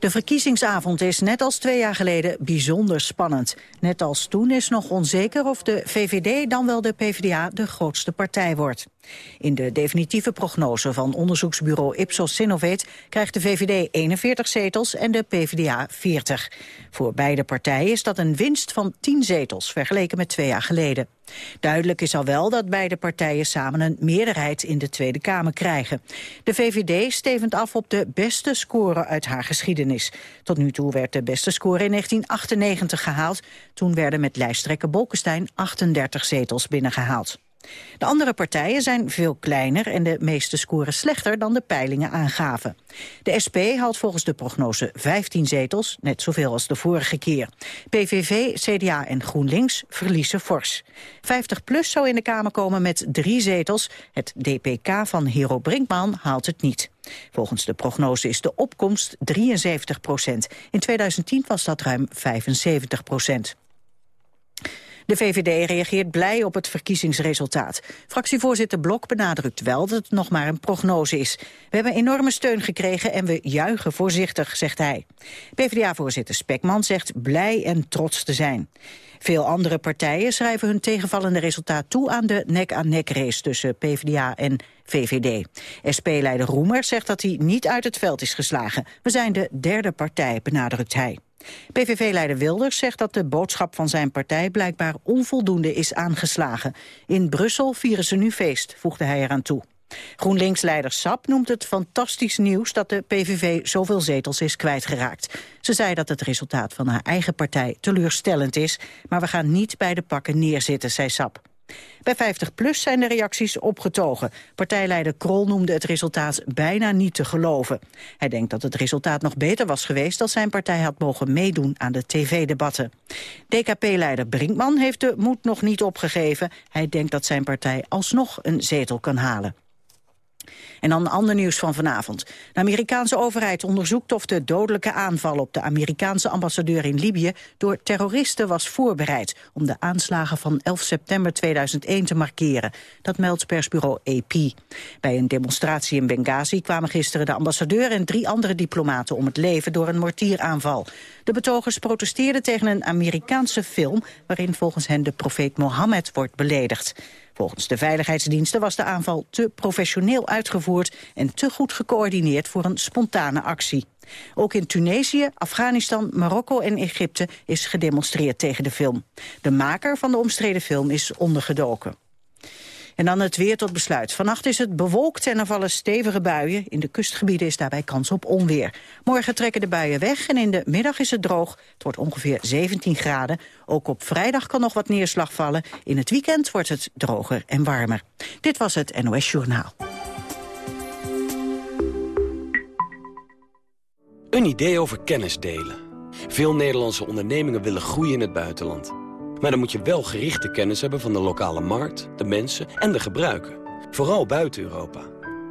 De verkiezingsavond is net als twee jaar geleden bijzonder spannend. Net als toen is nog onzeker of de VVD dan wel de PvdA de grootste partij wordt. In de definitieve prognose van onderzoeksbureau Ipsos Sinovate krijgt de VVD 41 zetels en de PvdA 40. Voor beide partijen is dat een winst van 10 zetels vergeleken met twee jaar geleden. Duidelijk is al wel dat beide partijen samen een meerderheid in de Tweede Kamer krijgen. De VVD stevend af op de beste score uit haar geschiedenis. Tot nu toe werd de beste score in 1998 gehaald. Toen werden met lijsttrekker Bolkestein 38 zetels binnengehaald. De andere partijen zijn veel kleiner en de meeste scoren slechter dan de peilingen aangaven. De SP haalt volgens de prognose 15 zetels, net zoveel als de vorige keer. PVV, CDA en GroenLinks verliezen fors. 50PLUS zou in de Kamer komen met drie zetels. Het DPK van Hero Brinkman haalt het niet. Volgens de prognose is de opkomst 73 procent. In 2010 was dat ruim 75 procent. De VVD reageert blij op het verkiezingsresultaat. Fractievoorzitter Blok benadrukt wel dat het nog maar een prognose is. We hebben enorme steun gekregen en we juichen voorzichtig, zegt hij. PvdA-voorzitter Spekman zegt blij en trots te zijn. Veel andere partijen schrijven hun tegenvallende resultaat toe aan de nek-aan-nek race tussen PvdA en VVD. SP-leider Roemer zegt dat hij niet uit het veld is geslagen. We zijn de derde partij, benadrukt hij. PVV-leider Wilders zegt dat de boodschap van zijn partij blijkbaar onvoldoende is aangeslagen. In Brussel vieren ze nu feest, voegde hij eraan toe. GroenLinks-leider Sap noemt het fantastisch nieuws dat de PVV zoveel zetels is kwijtgeraakt. Ze zei dat het resultaat van haar eigen partij teleurstellend is, maar we gaan niet bij de pakken neerzitten, zei Sap. Bij 50PLUS zijn de reacties opgetogen. Partijleider Krol noemde het resultaat bijna niet te geloven. Hij denkt dat het resultaat nog beter was geweest... als zijn partij had mogen meedoen aan de tv-debatten. DKP-leider Brinkman heeft de moed nog niet opgegeven. Hij denkt dat zijn partij alsnog een zetel kan halen. En dan ander nieuws van vanavond. De Amerikaanse overheid onderzoekt of de dodelijke aanval op de Amerikaanse ambassadeur in Libië door terroristen was voorbereid om de aanslagen van 11 september 2001 te markeren. Dat meldt persbureau AP. Bij een demonstratie in Benghazi kwamen gisteren de ambassadeur en drie andere diplomaten om het leven door een mortieraanval. De betogers protesteerden tegen een Amerikaanse film waarin volgens hen de profeet Mohammed wordt beledigd. Volgens de veiligheidsdiensten was de aanval te professioneel uitgevoerd en te goed gecoördineerd voor een spontane actie. Ook in Tunesië, Afghanistan, Marokko en Egypte is gedemonstreerd tegen de film. De maker van de omstreden film is ondergedoken. En dan het weer tot besluit. Vannacht is het bewolkt en er vallen stevige buien. In de kustgebieden is daarbij kans op onweer. Morgen trekken de buien weg en in de middag is het droog. Het wordt ongeveer 17 graden. Ook op vrijdag kan nog wat neerslag vallen. In het weekend wordt het droger en warmer. Dit was het NOS Journaal. Een idee over kennis delen. Veel Nederlandse ondernemingen willen groeien in het buitenland. Maar dan moet je wel gerichte kennis hebben van de lokale markt, de mensen en de gebruiker. Vooral buiten Europa.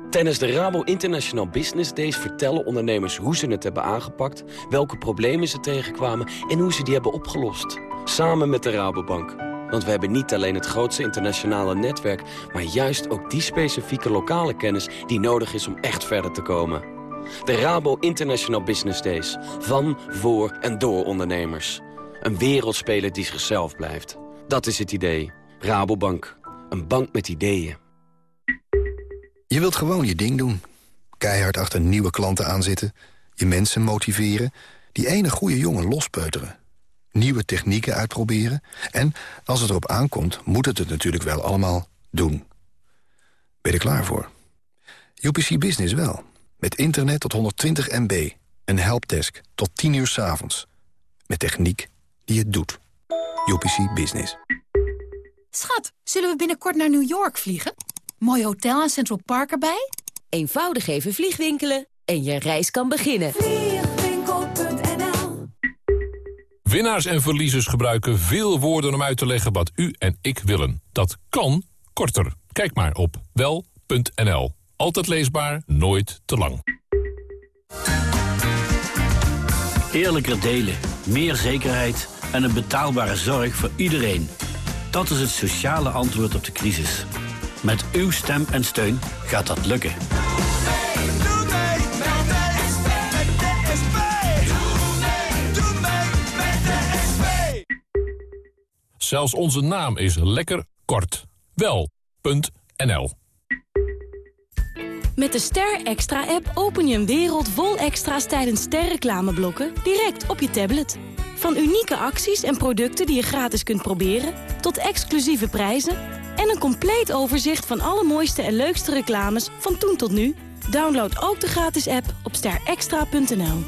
Tijdens de Rabo International Business Days vertellen ondernemers hoe ze het hebben aangepakt, welke problemen ze tegenkwamen en hoe ze die hebben opgelost. Samen met de Rabobank. Want we hebben niet alleen het grootste internationale netwerk, maar juist ook die specifieke lokale kennis die nodig is om echt verder te komen. De Rabo International Business Days. Van, voor en door ondernemers. Een wereldspeler die zichzelf blijft. Dat is het idee. Rabobank. Een bank met ideeën. Je wilt gewoon je ding doen. Keihard achter nieuwe klanten aanzitten. Je mensen motiveren. Die ene goede jongen lospeuteren. Nieuwe technieken uitproberen. En als het erop aankomt, moet het het natuurlijk wel allemaal doen. Ben je er klaar voor? UPC Business wel. Met internet tot 120 MB. Een helpdesk tot 10 uur s avonds. Met techniek die het doet. UPC Business. Schat, zullen we binnenkort naar New York vliegen? Mooi hotel en Central Park erbij? Eenvoudig even vliegwinkelen en je reis kan beginnen. Vliegwinkel.nl Winnaars en verliezers gebruiken veel woorden om uit te leggen wat u en ik willen. Dat kan korter. Kijk maar op wel.nl. Altijd leesbaar, nooit te lang. Eerlijker delen, meer zekerheid en een betaalbare zorg voor iedereen. Dat is het sociale antwoord op de crisis. Met uw stem en steun gaat dat lukken. Zelfs onze naam is lekker kort. Wel.nl Met de Ster Extra-app open je een wereld vol extra's tijdens sterreclameblokken direct op je tablet. Van unieke acties en producten die je gratis kunt proberen, tot exclusieve prijzen en een compleet overzicht van alle mooiste en leukste reclames van toen tot nu. Download ook de gratis app op sterextra.nl.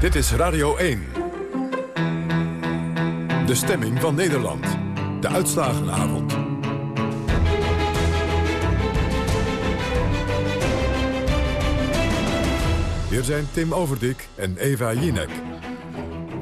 Dit is Radio 1. De stemming van Nederland. De uitslagenavond. Hier zijn Tim Overdik en Eva Jinek.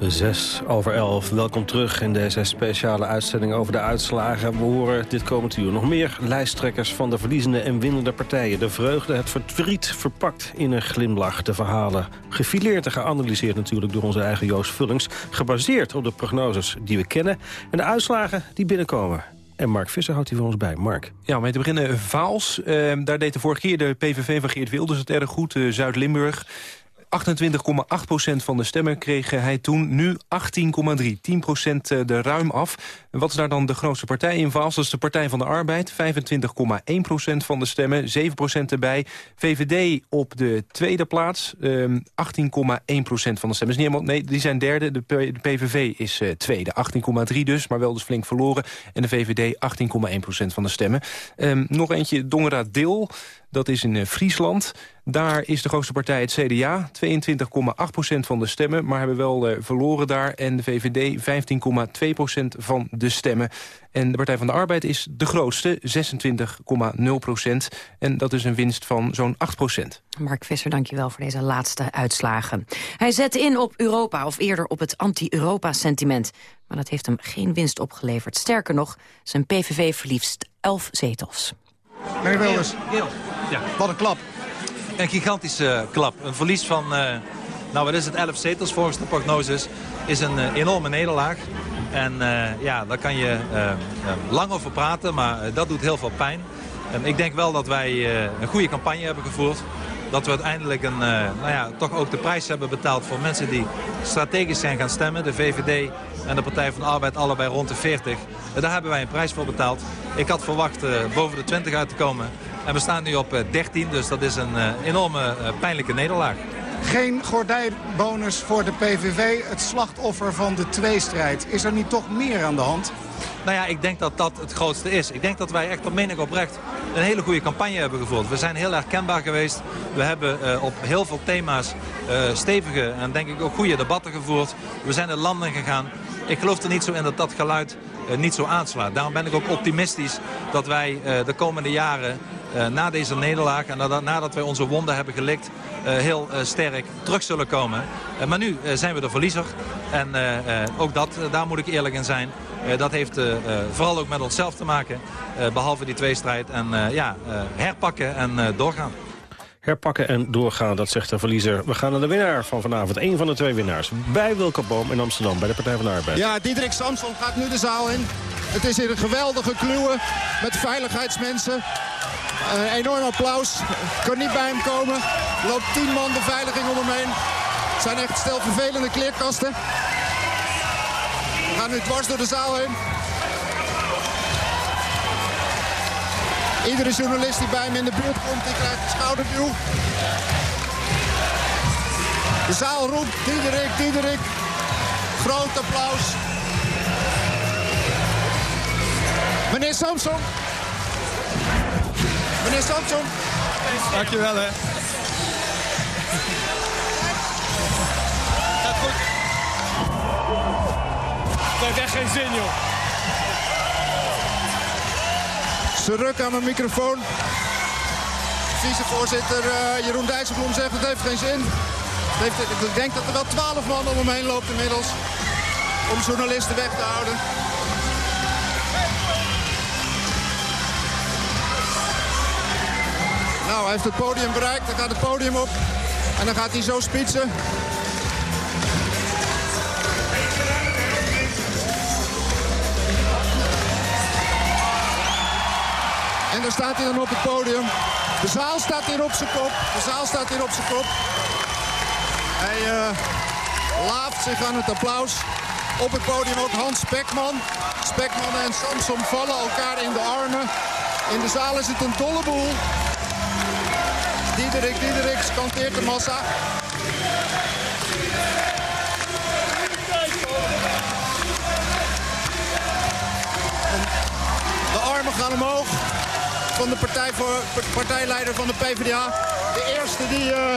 Zes over elf. Welkom terug in deze speciale uitzending over de uitslagen. We horen dit komend uur nog meer lijsttrekkers van de verliezende en winnende partijen. De vreugde, het verdriet verpakt in een glimlach. De verhalen gefileerd en geanalyseerd natuurlijk door onze eigen Joost Vullings. Gebaseerd op de prognoses die we kennen. En de uitslagen die binnenkomen. En Mark Visser houdt hier voor ons bij. Mark. Ja, om mee te beginnen Vaals. Uh, daar deed de vorige keer de PVV van Geert Wilders het erg goed. Uh, Zuid-Limburg. 28,8% van de stemmen kreeg hij toen, nu 18,3. 10 procent er eh, ruim af. Wat is daar dan de grootste partij in Vaals? Dat is de Partij van de Arbeid, 25,1% van de stemmen, 7 procent erbij. VVD op de tweede plaats, 18,1% ehm, van de stemmen. Is niet helemaal, nee, die zijn derde. De, PVV is uh, tweede, 18,3 dus, maar wel dus flink verloren. En de VVD 18,1% van de stemmen. Um, nog eentje, Dongera Dil. Dat is in uh, Friesland. Daar is de grootste partij het CDA, 22,8% van de stemmen... maar hebben wel uh, verloren daar. En de VVD 15,2% van de stemmen. En de Partij van de Arbeid is de grootste, 26,0 procent. En dat is een winst van zo'n 8 procent. Mark Visser, dankjewel voor deze laatste uitslagen. Hij zette in op Europa, of eerder op het anti-Europa-sentiment. Maar dat heeft hem geen winst opgeleverd. Sterker nog, zijn PVV verliefst 11 zetels. Meneer Wilders, ja. wat een klap. Een gigantische klap. Een verlies van, uh, nou wat is het, 11 zetels volgens de prognoses. Is een uh, enorme nederlaag. En uh, ja, daar kan je lang over praten, maar dat doet heel veel pijn. En ik denk wel dat wij een goede campagne hebben gevoerd. Dat we uiteindelijk een, nou ja, toch ook de prijs hebben betaald voor mensen die strategisch zijn gaan stemmen. De VVD en de Partij van de Arbeid allebei rond de 40. Daar hebben wij een prijs voor betaald. Ik had verwacht boven de 20 uit te komen. En we staan nu op 13, dus dat is een enorme pijnlijke nederlaag. Geen gordijnbonus voor de PVV, het slachtoffer van de tweestrijd. Is er niet toch meer aan de hand? Nou ja, ik denk dat dat het grootste is. Ik denk dat wij echt op menig oprecht een hele goede campagne hebben gevoerd. We zijn heel erg kenbaar geweest. We hebben uh, op heel veel thema's uh, stevige en denk ik ook goede debatten gevoerd. We zijn in landen gegaan. Ik geloof er niet zo in dat dat geluid uh, niet zo aanslaat. Daarom ben ik ook optimistisch dat wij de komende jaren na deze nederlaag en nadat, nadat wij onze wonden hebben gelikt... Uh, heel uh, sterk terug zullen komen. maar nu zijn we de verliezer. En ook dat, daar moet ik eerlijk in zijn. dat heeft vooral ook met onszelf te maken. behalve die tweestrijd. En ja, herpakken en doorgaan. Herpakken en doorgaan, dat zegt de verliezer. We gaan naar de winnaar van vanavond. Een van de twee winnaars. Bij Wilkenboom in Amsterdam, bij de Partij van de Arbeid. Ja, Diederik Samson gaat nu de zaal in. Het is hier een geweldige kluwe met veiligheidsmensen. Een enorm applaus. Kan niet bij hem komen. Loopt tien man beveiliging om hem heen. Het zijn echt stel vervelende kleerkasten. We gaan nu dwars door de zaal heen. Iedere journalist die bij hem in de buurt komt, die krijgt een schouderduw. De zaal roept, Diederik, Diederik. Groot applaus. Meneer Samson. Meneer Samson. Dankjewel, hè. Gaat goed. Het heeft echt geen zin, joh. Ze rukken aan mijn microfoon. Vicevoorzitter uh, Jeroen Dijsselbloem zegt het heeft geen zin. Het heeft, ik denk dat er wel twaalf man om hem heen loopt inmiddels. Om journalisten weg te houden. Nou, hij heeft het podium bereikt. Hij gaat het podium op. En dan gaat hij zo spitsen. En daar staat hij dan op het podium. De zaal staat hier op zijn kop. De zaal staat hier op zijn kop. Hij uh, laaft zich aan het applaus. Op het podium ook Hans Spekman. Spekman en Samson vallen elkaar in de armen. In de zaal is het een dolle boel. Diederik, Diederik scanteert de massa. de armen gaan omhoog van de partij voor, partijleider van de PvdA. De eerste die... Uh,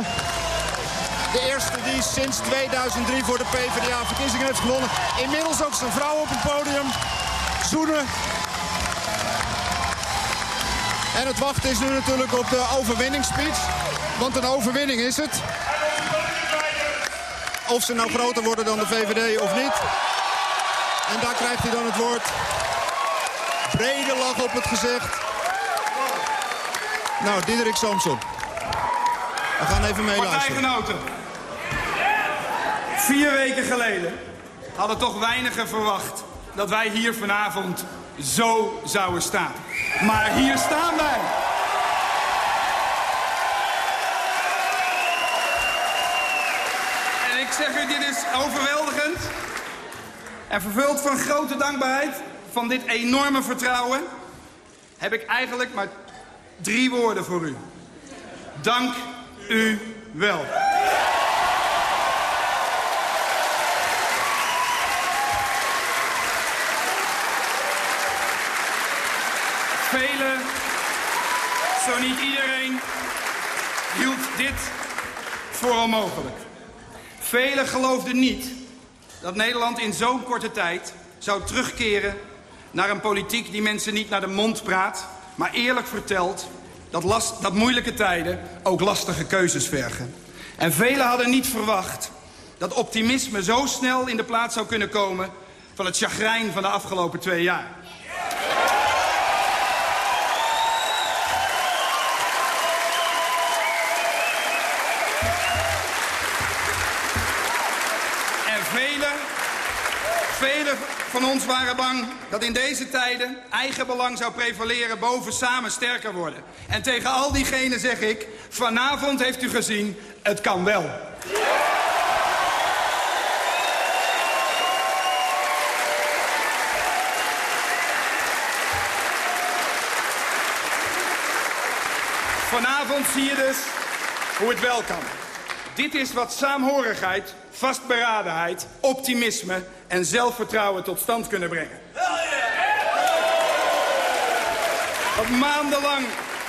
de eerste die sinds 2003 voor de PvdA verkiezingen heeft gewonnen. Inmiddels ook zijn vrouw op het podium. Zoenen. En het wachten is nu natuurlijk op de overwinningsspeech. Want een overwinning is het. Of ze nou groter worden dan de VVD of niet. En daar krijgt hij dan het woord. Brede lach op het gezicht. Nou, Diederik Samson. We gaan even meeluisteren. Vier weken geleden hadden toch weinigen verwacht dat wij hier vanavond zo zouden staan. Maar hier staan wij. Ik zeg u, dit is overweldigend. En vervuld van grote dankbaarheid van dit enorme vertrouwen... heb ik eigenlijk maar drie woorden voor u. Dank u wel. Velen, zo niet iedereen, hield dit voor onmogelijk. Velen geloofden niet dat Nederland in zo'n korte tijd zou terugkeren naar een politiek die mensen niet naar de mond praat, maar eerlijk vertelt dat, last, dat moeilijke tijden ook lastige keuzes vergen. En velen hadden niet verwacht dat optimisme zo snel in de plaats zou kunnen komen van het chagrijn van de afgelopen twee jaar. Van ons waren bang dat in deze tijden eigen belang zou prevaleren boven samen sterker worden. En tegen al diegenen zeg ik, vanavond heeft u gezien, het kan wel. Vanavond zie je dus hoe het wel kan. Dit is wat saamhorigheid, vastberadenheid, optimisme en zelfvertrouwen tot stand kunnen brengen. Want maandenlang,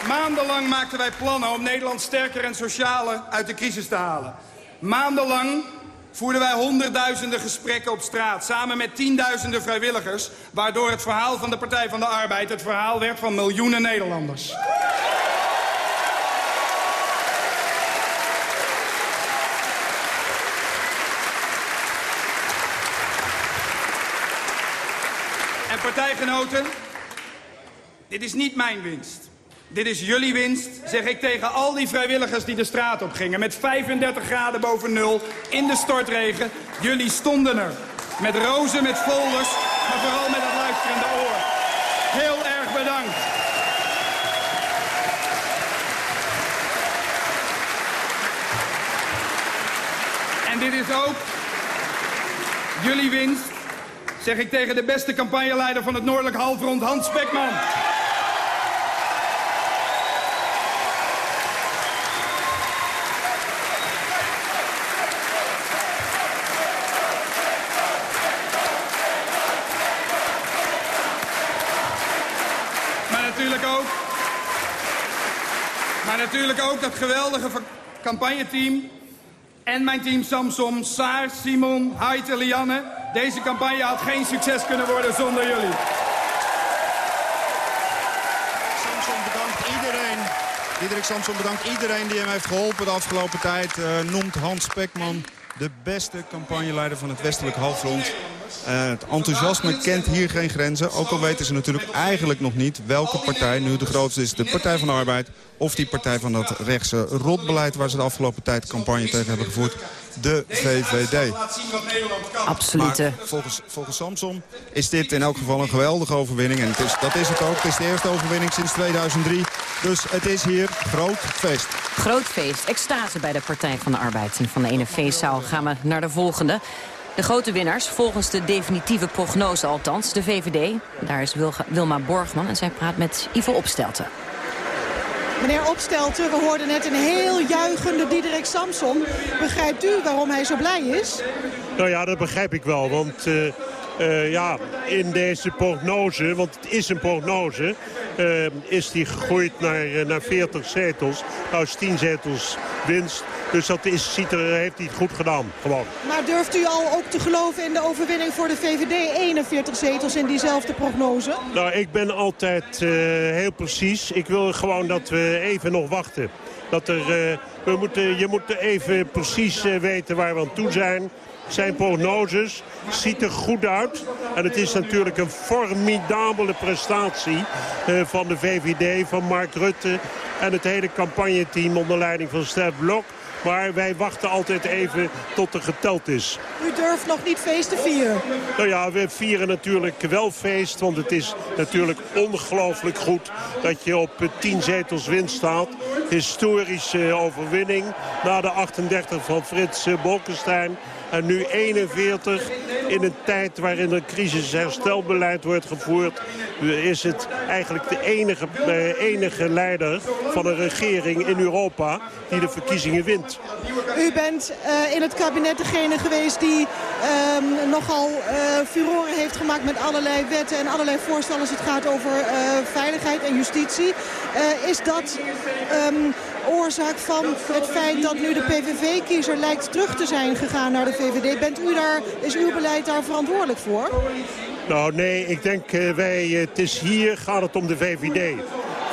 maandenlang maakten wij plannen om Nederland sterker en socialer uit de crisis te halen. Maandenlang voerden wij honderdduizenden gesprekken op straat... samen met tienduizenden vrijwilligers... waardoor het verhaal van de Partij van de Arbeid... het verhaal werd van miljoenen Nederlanders. Partijgenoten, dit is niet mijn winst. Dit is jullie winst, zeg ik tegen al die vrijwilligers die de straat op gingen. Met 35 graden boven nul, in de stortregen. Jullie stonden er. Met rozen, met folders, maar vooral met het luisterende oor. Heel erg bedankt. En dit is ook jullie winst zeg ik tegen de beste campagneleider van het Noordelijk Halfrond, Hans Spekman. Maar natuurlijk ook... Dat geweldige campagneteam... en mijn team Samsom, Saar, Simon, Haite, Lianne... Deze campagne had geen succes kunnen worden zonder jullie. Samson bedankt iedereen. Diederik Samson bedankt iedereen die hem heeft geholpen de afgelopen tijd. Uh, noemt Hans Spekman de beste campagneleider van het westelijk halfrond. Uh, het enthousiasme kent hier geen grenzen. Ook al weten ze natuurlijk eigenlijk nog niet welke partij nu de grootste is. De Partij van de Arbeid of die partij van dat rechtse rotbeleid... waar ze de afgelopen tijd campagne tegen hebben gevoerd. De VVD. Absolute. volgens, volgens Samson is dit in elk geval een geweldige overwinning. En het is, dat is het ook. Het is de eerste overwinning sinds 2003. Dus het is hier groot feest. Groot feest. Extase bij de Partij van de Arbeid. En van de ene feestzaal gaan we naar de volgende. De grote winnaars, volgens de definitieve prognose althans, de VVD. Daar is Wilma Borgman en zij praat met Ivo Opstelten. Meneer Opstelten, we hoorden net een heel juichende Diederik Samson. Begrijpt u waarom hij zo blij is? Nou ja, dat begrijp ik wel, want... Uh, uh, ja, in deze prognose, want het is een prognose... Uh, is die gegroeid naar, naar 40 zetels. Nou is 10 zetels winst. Dus dat is, ziet er, heeft hij goed gedaan, gewoon. Maar durft u al ook te geloven in de overwinning voor de VVD? 41 zetels in diezelfde prognose? Nou, ik ben altijd heel precies. Ik wil gewoon dat we even nog wachten. Dat er, we moeten, je moet even precies weten waar we aan toe zijn zijn prognoses. Ziet er goed uit. En het is natuurlijk een formidabele prestatie uh, van de VVD, van Mark Rutte... en het hele campagneteam onder leiding van Stef Blok. Maar wij wachten altijd even tot er geteld is. U durft nog niet feest te vieren? Nou ja, we vieren natuurlijk wel feest. Want het is natuurlijk ongelooflijk goed dat je op 10 zetels winst staat. Historische overwinning na de 38 van Frits Bolkestein. En nu 41 in een tijd waarin er crisisherstelbeleid wordt gevoerd... is het eigenlijk de enige, uh, enige leider van een regering in Europa die de verkiezingen wint. U bent uh, in het kabinet degene geweest die um, nogal uh, furoren heeft gemaakt met allerlei wetten en allerlei voorstellen als het gaat over veiligheid en justitie. is dat... Um, oorzaak van het feit dat nu de PVV-kiezer lijkt terug te zijn gegaan naar de VVD. Bent u daar, is uw beleid daar verantwoordelijk voor? Nou nee, ik denk uh, wij, het is hier gaat het om de VVD.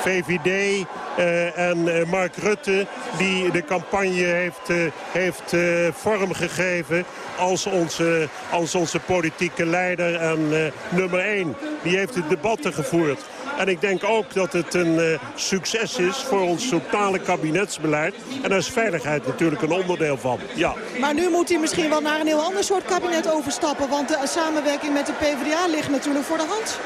VVD uh, en Mark Rutte die de campagne heeft, uh, heeft vormgegeven als onze, als onze politieke leider en nummer 1. Die heeft de debatten gevoerd. En ik denk ook dat het een uh, succes is voor ons totale kabinetsbeleid. En daar is veiligheid natuurlijk een onderdeel van. Ja. Maar nu moet hij misschien wel naar een heel ander soort kabinet overstappen. Want de samenwerking met de PvdA ligt natuurlijk voor de hand.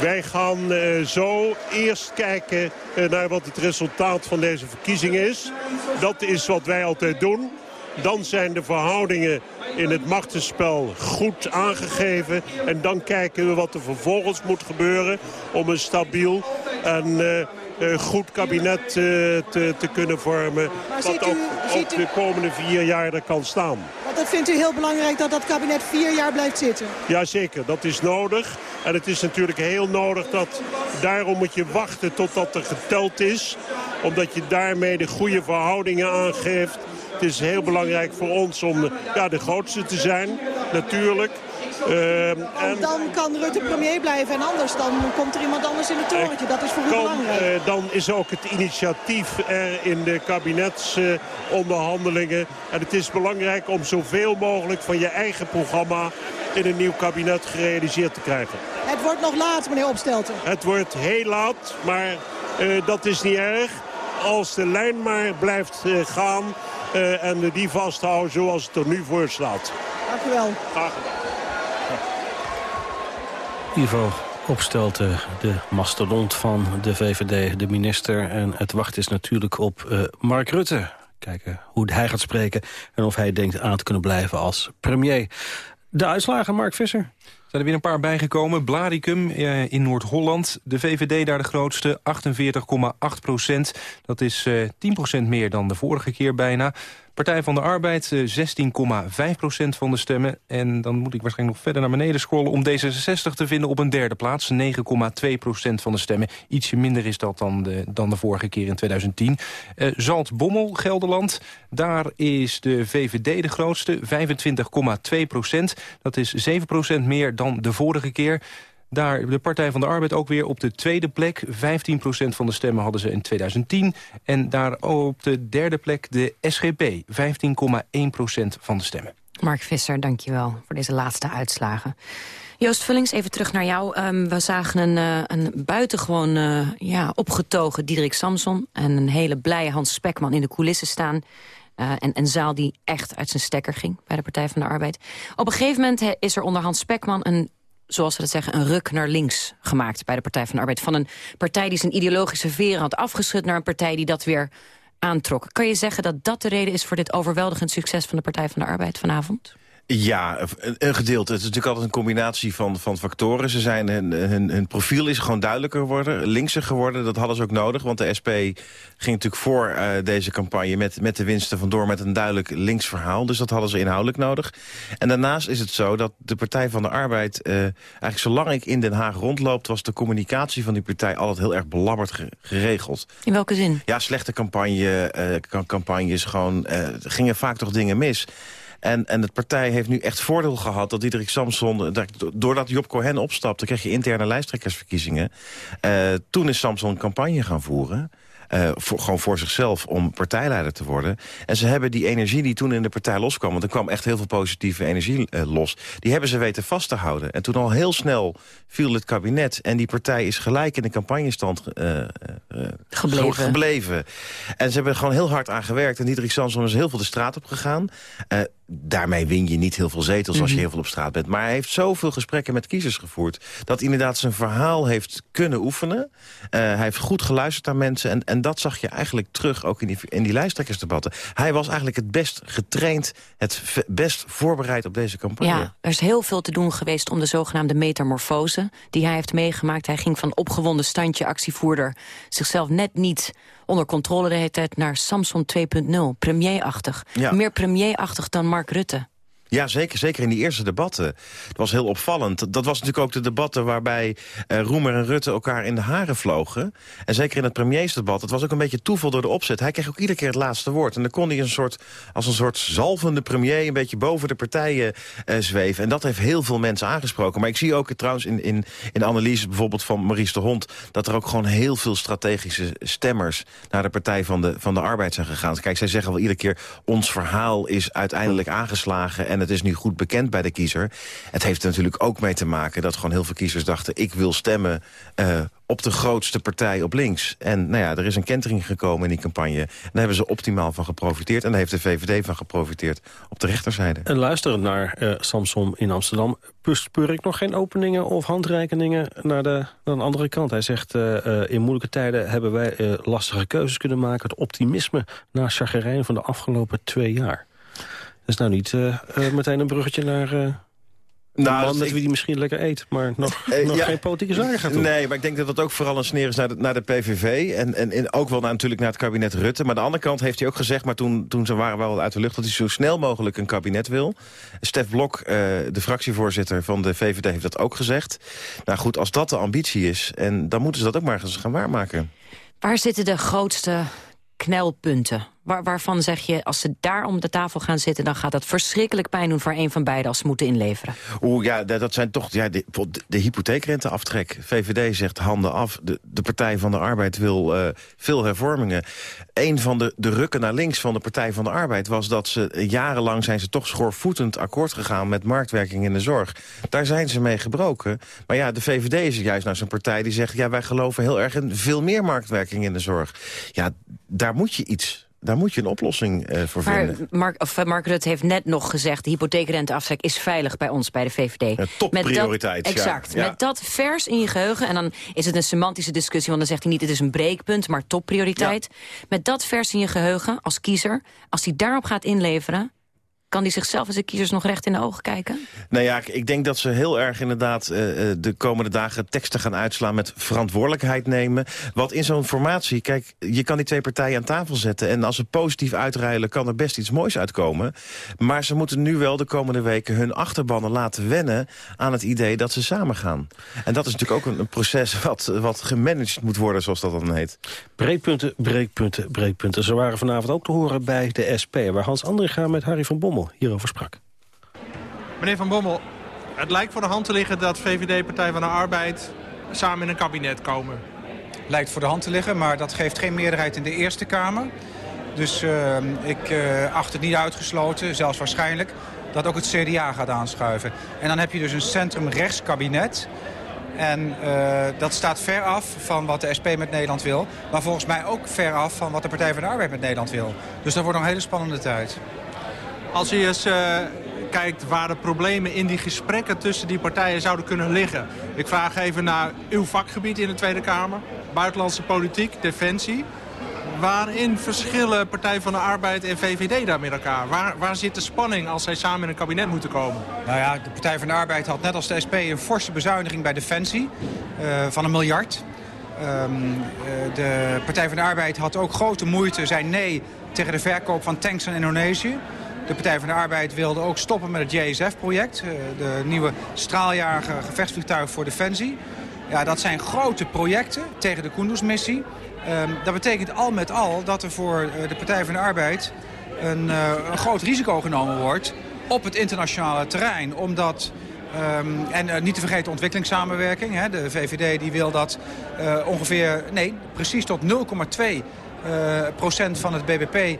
Wij gaan uh, zo eerst kijken uh, naar wat het resultaat van deze verkiezing is. Dat is wat wij altijd doen. Dan zijn de verhoudingen in het machtenspel goed aangegeven. En dan kijken we wat er vervolgens moet gebeuren om een stabiel en uh, goed kabinet uh, te, te, kunnen vormen. wat ook, ook de komende vier jaar er kan staan. Want dat vindt u heel belangrijk dat dat kabinet vier jaar blijft zitten? Jazeker, dat is nodig. En het is natuurlijk heel nodig dat... Daarom moet je wachten totdat er geteld is. Omdat je daarmee de goede verhoudingen aangeeft het is heel belangrijk voor ons om ja, de grootste te zijn, natuurlijk. Uh, en dan kan Rutte premier blijven en anders dan komt er iemand anders in het torentje. Dat is voor u belangrijk. Uh, dan is ook het initiatief er in de kabinetsonderhandelingen. Uh, en het is belangrijk om zoveel mogelijk van je eigen programma in een nieuw kabinet gerealiseerd te krijgen. Het wordt nog laat, meneer Opstelten. Het wordt heel laat, maar dat is niet erg. Als de lijn maar blijft gaan uh, en die vasthouden zoals het er nu voor staat. Dank u wel. Graag gedaan. Ivo Opstelte, de mastodont van de VVD, de minister. En het wacht is natuurlijk op uh, Mark Rutte. Kijken hoe hij gaat spreken en of hij denkt aan te kunnen blijven als premier. De uitslagen, Mark Visser zijn er weer een paar bijgekomen. Blaricum eh, in Noord-Holland. De VVD daar de grootste, 48,8 procent. Dat is eh, 10 procent meer dan de vorige keer bijna. Partij van de Arbeid 16,5% eh, van de stemmen. En dan moet ik waarschijnlijk nog verder naar beneden scrollen... om D66 te vinden op een derde plaats. 9,2% van de stemmen. Ietsje minder is dat dan de, dan de vorige keer in 2010. Uh, Zaltbommel, Gelderland. Daar is de VVD de grootste, 25,2% Dat is 7% meer dan de vorige keer. Daar de Partij van de Arbeid ook weer op de tweede plek. 15% van de stemmen hadden ze in 2010. En daar op de derde plek de SGP. 15,1% van de stemmen. Mark Visser, dankjewel voor deze laatste uitslagen. Joost Vullings, even terug naar jou. Um, we zagen een, uh, een buitengewoon uh, ja, opgetogen Diederik Samson... en een hele blije Hans Spekman in de coulissen staan. Uh, en een zaal die echt uit zijn stekker ging bij de Partij van de Arbeid. Op een gegeven moment is er onder Hans Spekman een zoals we dat zeggen, een ruk naar links gemaakt bij de Partij van de Arbeid. Van een partij die zijn ideologische veren had afgeschud... naar een partij die dat weer aantrok. Kan je zeggen dat dat de reden is voor dit overweldigend succes... van de Partij van de Arbeid vanavond? Ja, een gedeelte. Het is natuurlijk altijd een combinatie van, van factoren. Ze zijn, hun, hun, hun profiel is gewoon duidelijker geworden, linkser geworden. Dat hadden ze ook nodig, want de SP ging natuurlijk voor uh, deze campagne... Met, met de winsten vandoor met een duidelijk links verhaal. Dus dat hadden ze inhoudelijk nodig. En daarnaast is het zo dat de Partij van de Arbeid... Uh, eigenlijk zolang ik in Den Haag rondloopt... was de communicatie van die partij altijd heel erg belabberd geregeld. In welke zin? Ja, slechte campagne, uh, campagnes, gewoon... gingen vaak toch dingen mis... En, en de partij heeft nu echt voordeel gehad dat Diederik Samson... doordat Job Cohen opstapte, kreeg je interne lijsttrekkersverkiezingen. Uh, toen is Samson een campagne gaan voeren... Uh, voor, gewoon voor zichzelf om partijleider te worden. En ze hebben die energie die toen in de partij loskwam... want er kwam echt heel veel positieve energie uh, los... die hebben ze weten vast te houden. En toen al heel snel viel het kabinet... en die partij is gelijk in de campagnestand uh, gebleven. gebleven. En ze hebben er gewoon heel hard aan gewerkt. En Diederik Samson is heel veel de straat op gegaan daarmee win je niet heel veel zetels als je mhm. heel veel op straat bent. Maar hij heeft zoveel gesprekken met kiezers gevoerd... dat hij inderdaad zijn verhaal heeft kunnen oefenen. Uh, hij heeft goed geluisterd naar mensen. En, en dat zag je eigenlijk terug ook in die, in die lijsttrekkersdebatten. Hij was eigenlijk het best getraind, het best voorbereid op deze campagne. Ja, er is heel veel te doen geweest om de zogenaamde metamorfose... die hij heeft meegemaakt. Hij ging van opgewonden standje actievoerder... zichzelf net niet onder controle de hele tijd naar Samson 2.0. Premierachtig. Ja. Meer premierachtig dan Mark Rutte. Ja, zeker, zeker in die eerste debatten. Het was heel opvallend. Dat was natuurlijk ook de debatten waarbij uh, Roemer en Rutte elkaar in de haren vlogen. En zeker in het premiersdebat. Het was ook een beetje toeval door de opzet. Hij kreeg ook iedere keer het laatste woord. En dan kon hij een soort, als een soort zalvende premier... een beetje boven de partijen uh, zweven. En dat heeft heel veel mensen aangesproken. Maar ik zie ook trouwens in, in, in analyse bijvoorbeeld van Maurice de Hond... dat er ook gewoon heel veel strategische stemmers... naar de Partij van de, van de Arbeid zijn gegaan. Kijk, zij zeggen wel iedere keer... ons verhaal is uiteindelijk aangeslagen... en het is nu goed bekend bij de kiezer. Het heeft er natuurlijk ook mee te maken dat gewoon heel veel kiezers dachten... ik wil stemmen uh, op de grootste partij op links. En nou ja, er is een kentering gekomen in die campagne. En daar hebben ze optimaal van geprofiteerd. En daar heeft de VVD van geprofiteerd op de rechterzijde. En luisterend naar uh, Samson in Amsterdam... speur ik nog geen openingen of handreikeningen naar de, andere kant. Hij zegt, uh, in moeilijke tijden hebben wij lastige keuzes kunnen maken. Het optimisme na chagrijn van de afgelopen twee jaar is nou niet uh, uh, meteen een bruggetje naar... Uh, nou, man met wie die misschien lekker eet, maar nog, nog geen politieke zaken gaat doen. Nee, maar ik denk dat dat ook vooral een sneer is naar de, naar de PVV. En, en, en ook wel naar, natuurlijk naar het kabinet Rutte. Maar aan de andere kant heeft hij ook gezegd, maar toen, toen ze waren wel uit de lucht... dat hij zo snel mogelijk een kabinet wil. Stef Blok, uh, de fractievoorzitter van de VVD, heeft dat ook gezegd. Nou goed, als dat de ambitie is, en dan moeten ze dat ook maar eens gaan waarmaken. Waar zitten de grootste knelpunten? Waar, waarvan zeg je, als ze daar om de tafel gaan zitten... dan gaat dat verschrikkelijk pijn doen voor een van beiden als ze moeten inleveren? Oeh, ja, dat zijn toch ja, de, de hypotheekrenteaftrek. VVD zegt handen af. De, de Partij van de Arbeid wil uh, veel hervormingen. Een van de, de rukken naar links van de Partij van de Arbeid... was dat ze jarenlang zijn ze toch schoorvoetend akkoord gegaan... met marktwerking in de zorg. Daar zijn ze mee gebroken. Maar ja, de VVD is juist nou zo'n partij die zegt... ja, wij geloven heel erg in veel meer marktwerking in de zorg. Ja, daar moet je iets daar moet je een oplossing uh, voor maar vinden. Mark, of eh, Mark Rutte heeft net nog gezegd... de hypotheekrenteaftrek is veilig bij ons, bij de VVD. Een topprioriteit, Exact. Ja. Met dat vers in je geheugen... en dan is het een semantische discussie... want dan zegt hij niet het is een breekpunt, maar topprioriteit. Met dat vers in je geheugen als kiezer... als hij daarop gaat inleveren... Kan die zichzelf en zijn kiezers nog recht in de ogen kijken? Nou ja, ik denk dat ze heel erg inderdaad uh, de komende dagen teksten gaan uitslaan met verantwoordelijkheid nemen. Wat in zo'n formatie, kijk, je kan die twee partijen aan tafel zetten. En als ze positief uitruilen, kan er best iets moois uitkomen. Maar ze moeten nu wel de komende weken hun achterbannen laten wennen aan het idee dat ze samen gaan. En dat is natuurlijk ook een, een proces wat, wat gemanaged moet worden, zoals dat dan heet. Breekpunten, breekpunten, breekpunten. Ze waren vanavond ook te horen bij de SP, waar Hans gaat met Harry van Bommel hierover sprak. Meneer Van Bommel, het lijkt voor de hand te liggen dat VVD, Partij van de Arbeid... samen in een kabinet komen. Lijkt voor de hand te liggen, maar dat geeft geen meerderheid in de Eerste Kamer. Dus uh, ik uh, acht het niet uitgesloten, zelfs waarschijnlijk dat ook het CDA gaat aanschuiven. En dan heb je dus een centrum-rechts-kabinet... En uh, dat staat ver af van wat de SP met Nederland wil. Maar volgens mij ook ver af van wat de Partij van de Arbeid met Nederland wil. Dus dat wordt een hele spannende tijd. Als je eens uh, kijkt waar de problemen in die gesprekken tussen die partijen zouden kunnen liggen. Ik vraag even naar uw vakgebied in de Tweede Kamer. Buitenlandse politiek, defensie. Waarin verschillen Partij van de Arbeid en VVD daar met elkaar? Waar, waar zit de spanning als zij samen in een kabinet moeten komen? Nou ja, de Partij van de Arbeid had net als de SP een forse bezuiniging bij Defensie uh, van een miljard. Um, uh, de Partij van de Arbeid had ook grote moeite, zei nee tegen de verkoop van tanks aan Indonesië. De Partij van de Arbeid wilde ook stoppen met het JSF-project. Uh, de nieuwe straaljarige gevechtsvliegtuig voor Defensie. Ja, dat zijn grote projecten tegen de Kunduz-missie. Um, dat betekent al met al dat er voor uh, de Partij van de Arbeid een, uh, een groot risico genomen wordt op het internationale terrein. Omdat, um, en uh, niet te vergeten ontwikkelingssamenwerking. Hè, de VVD die wil dat ongeveer, nee, precies tot 0,2 procent van het BBP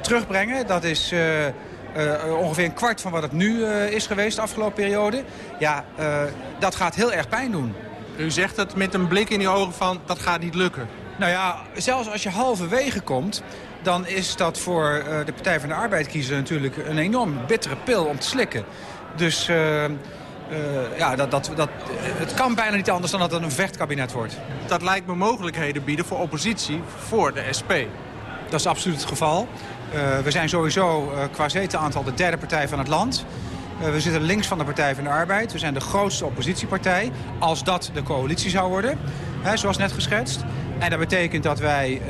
terugbrengen. Dat is... Uh, ongeveer een kwart van wat het nu uh, is geweest de afgelopen periode. Ja, uh, dat gaat heel erg pijn doen. U zegt het met een blik in die ogen van dat gaat niet lukken. Nou ja, zelfs als je halverwege komt... dan is dat voor de Partij van de Arbeid kiezer natuurlijk een enorm bittere pil om te slikken. Dus ja, dat, dat, dat, het kan bijna niet anders dan dat het een vechtkabinet wordt. Dat lijkt me mogelijkheden bieden voor oppositie voor de SP. Dat is absoluut het geval. we zijn sowieso qua zetenaantal de derde partij van het land... Uh, we zitten links van de Partij van de Arbeid. We zijn de grootste oppositiepartij. Als dat de coalitie zou worden, hè, zoals net geschetst. En dat betekent dat wij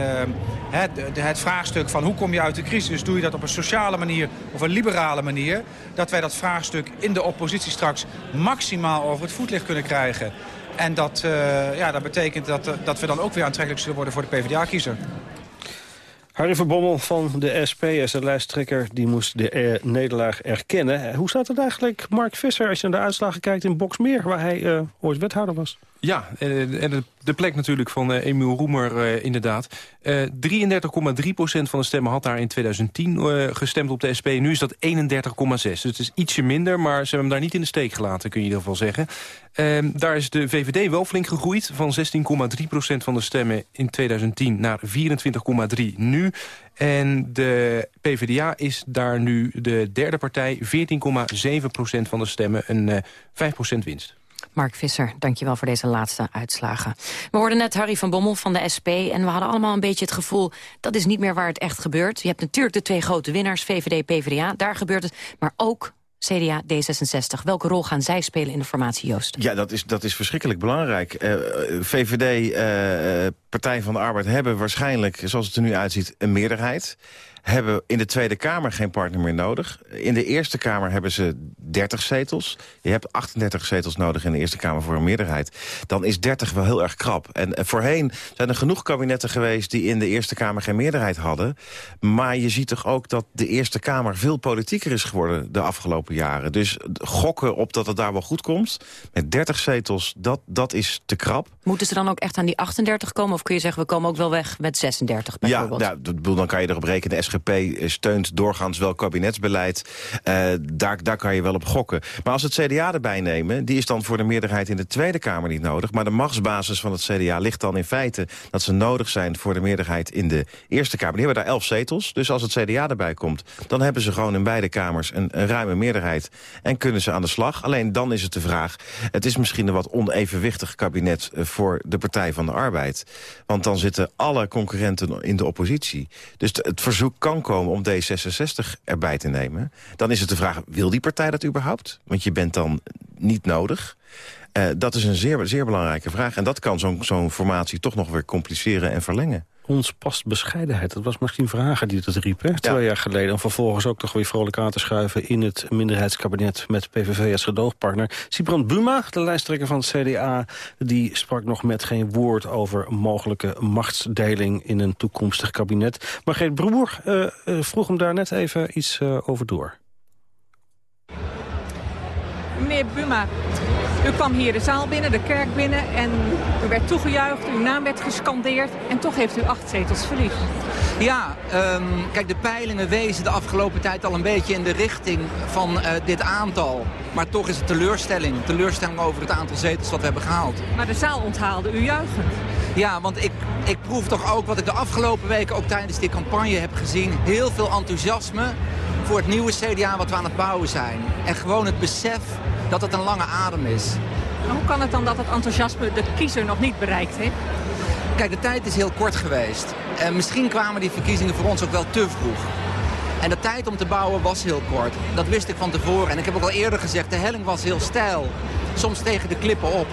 het, het, vraagstuk van hoe kom je uit de crisis... doe je dat op een sociale manier of een liberale manier... dat wij dat vraagstuk in de oppositie straks maximaal over het voetlicht kunnen krijgen. En dat, ja, dat betekent dat, dat we dan ook weer aantrekkelijk zullen worden voor de PvdA-kiezer. Harry Verbommel van de SP is de lijsttrekker. Die moest de eh, nederlaag erkennen. Hoe staat het eigenlijk, Mark Visser, als je naar de uitslagen kijkt in Boksmeer... waar hij uh, ooit wethouder was? Ja, de plek natuurlijk van uh, Emiel Roemer uh, inderdaad. Uh, 33,3% van de stemmen had daar in 2010 gestemd op de SP. Nu is dat 31,6. Dus het is ietsje minder, maar ze hebben hem daar niet in de steek gelaten, kun je in ieder geval zeggen. Ehm, daar is de VVD wel flink gegroeid. Van 16,3% van de stemmen in 2010 naar 24,3 nu. En de PvdA is daar nu de derde partij. 14,7% van de stemmen, een 5% winst. Mark Visser, dankjewel voor deze laatste uitslagen. We hoorden net Harry van Bommel van de SP... en we hadden allemaal een beetje het gevoel... dat is niet meer waar het echt gebeurt. Je hebt natuurlijk de twee grote winnaars, VVD, PvdA. Daar gebeurt het, maar ook CDA, D66. Welke rol gaan zij spelen in de formatie, Joost? Ja, dat is, dat is verschrikkelijk belangrijk. Uh, VVD, uh, Partij van de Arbeid hebben waarschijnlijk, zoals het er nu uitziet, een meerderheid hebben in de Tweede Kamer geen partner meer nodig. In de Eerste Kamer hebben ze 30 zetels. Je hebt 38 zetels nodig in de Eerste Kamer voor een meerderheid. Dan is 30 wel heel erg krap. En eh, voorheen zijn er genoeg kabinetten geweest... die in de Eerste Kamer geen meerderheid hadden. Maar je ziet toch ook dat de Eerste Kamer veel politieker is geworden... de afgelopen jaren. Dus gokken op dat het daar wel goed komt... met 30 zetels, dat, dat is te krap. Moeten ze dan ook echt aan die 38 komen? Of kun je zeggen, we komen ook wel weg met 36 bijvoorbeeld? Ja, ja dan kan je erop rekenen SGP steunt doorgaans wel kabinetsbeleid. Uh, daar, daar kan je wel op gokken. Maar als het CDA erbij nemen, die is dan voor de meerderheid in de Tweede Kamer niet nodig. Maar de machtsbasis van het CDA ligt dan in feite dat ze nodig zijn voor de meerderheid in de Eerste Kamer. Die hebben daar elf zetels. Dus als het CDA erbij komt, dan hebben ze gewoon in beide kamers een, een ruime meerderheid. En kunnen ze aan de slag. Alleen dan is het de vraag, het is misschien een wat onevenwichtig kabinet eh, voor de Partij van de Arbeid. Want dan zitten alle concurrenten in de oppositie. Dus het verzoek kan komen om D66 erbij te nemen... dan is het de vraag, wil die partij dat überhaupt? Want je bent dan niet nodig. Uh, dat is een zeer, zeer belangrijke vraag. En dat kan zo'n zo'n formatie toch nog weer compliceren en verlengen ons past bescheidenheid. Dat was misschien Vragen die dat riep, hè, twee jaar geleden. Om vervolgens ook toch weer vrolijk aan te schuiven... in het minderheidskabinet met PVV als gedoogpartner. Sibrand Buma, de lijsttrekker van het CDA... die sprak nog met geen woord over mogelijke machtsdeling... in een toekomstig kabinet. Maar Geert Broer uh, uh, vroeg hem daar net even iets uh, over door. Meneer Buma, U kwam hier de zaal binnen, de kerk binnen en u werd toegejuicht, uw naam werd gescandeerd en toch heeft u acht zetels verlies. Ja, um, kijk, de peilingen wezen de afgelopen tijd al een beetje in de richting van uh, dit aantal. Maar toch is het teleurstelling. Teleurstelling over het aantal zetels dat we hebben gehaald. Maar de zaal onthaalde u juichend. Ja, want ik, ik proef toch ook wat ik de afgelopen weken ook tijdens die campagne heb gezien. Heel veel enthousiasme voor het nieuwe CDA wat we aan het bouwen zijn. En gewoon het besef dat het een lange adem is. Maar hoe kan het dan dat het enthousiasme de kiezer nog niet bereikt heeft? Kijk, de tijd is heel kort geweest. En misschien kwamen die verkiezingen voor ons ook wel te vroeg. En de tijd om te bouwen was heel kort. Dat wist ik van tevoren. En ik heb ook al eerder gezegd, de helling was heel steil. Soms tegen de klippen op.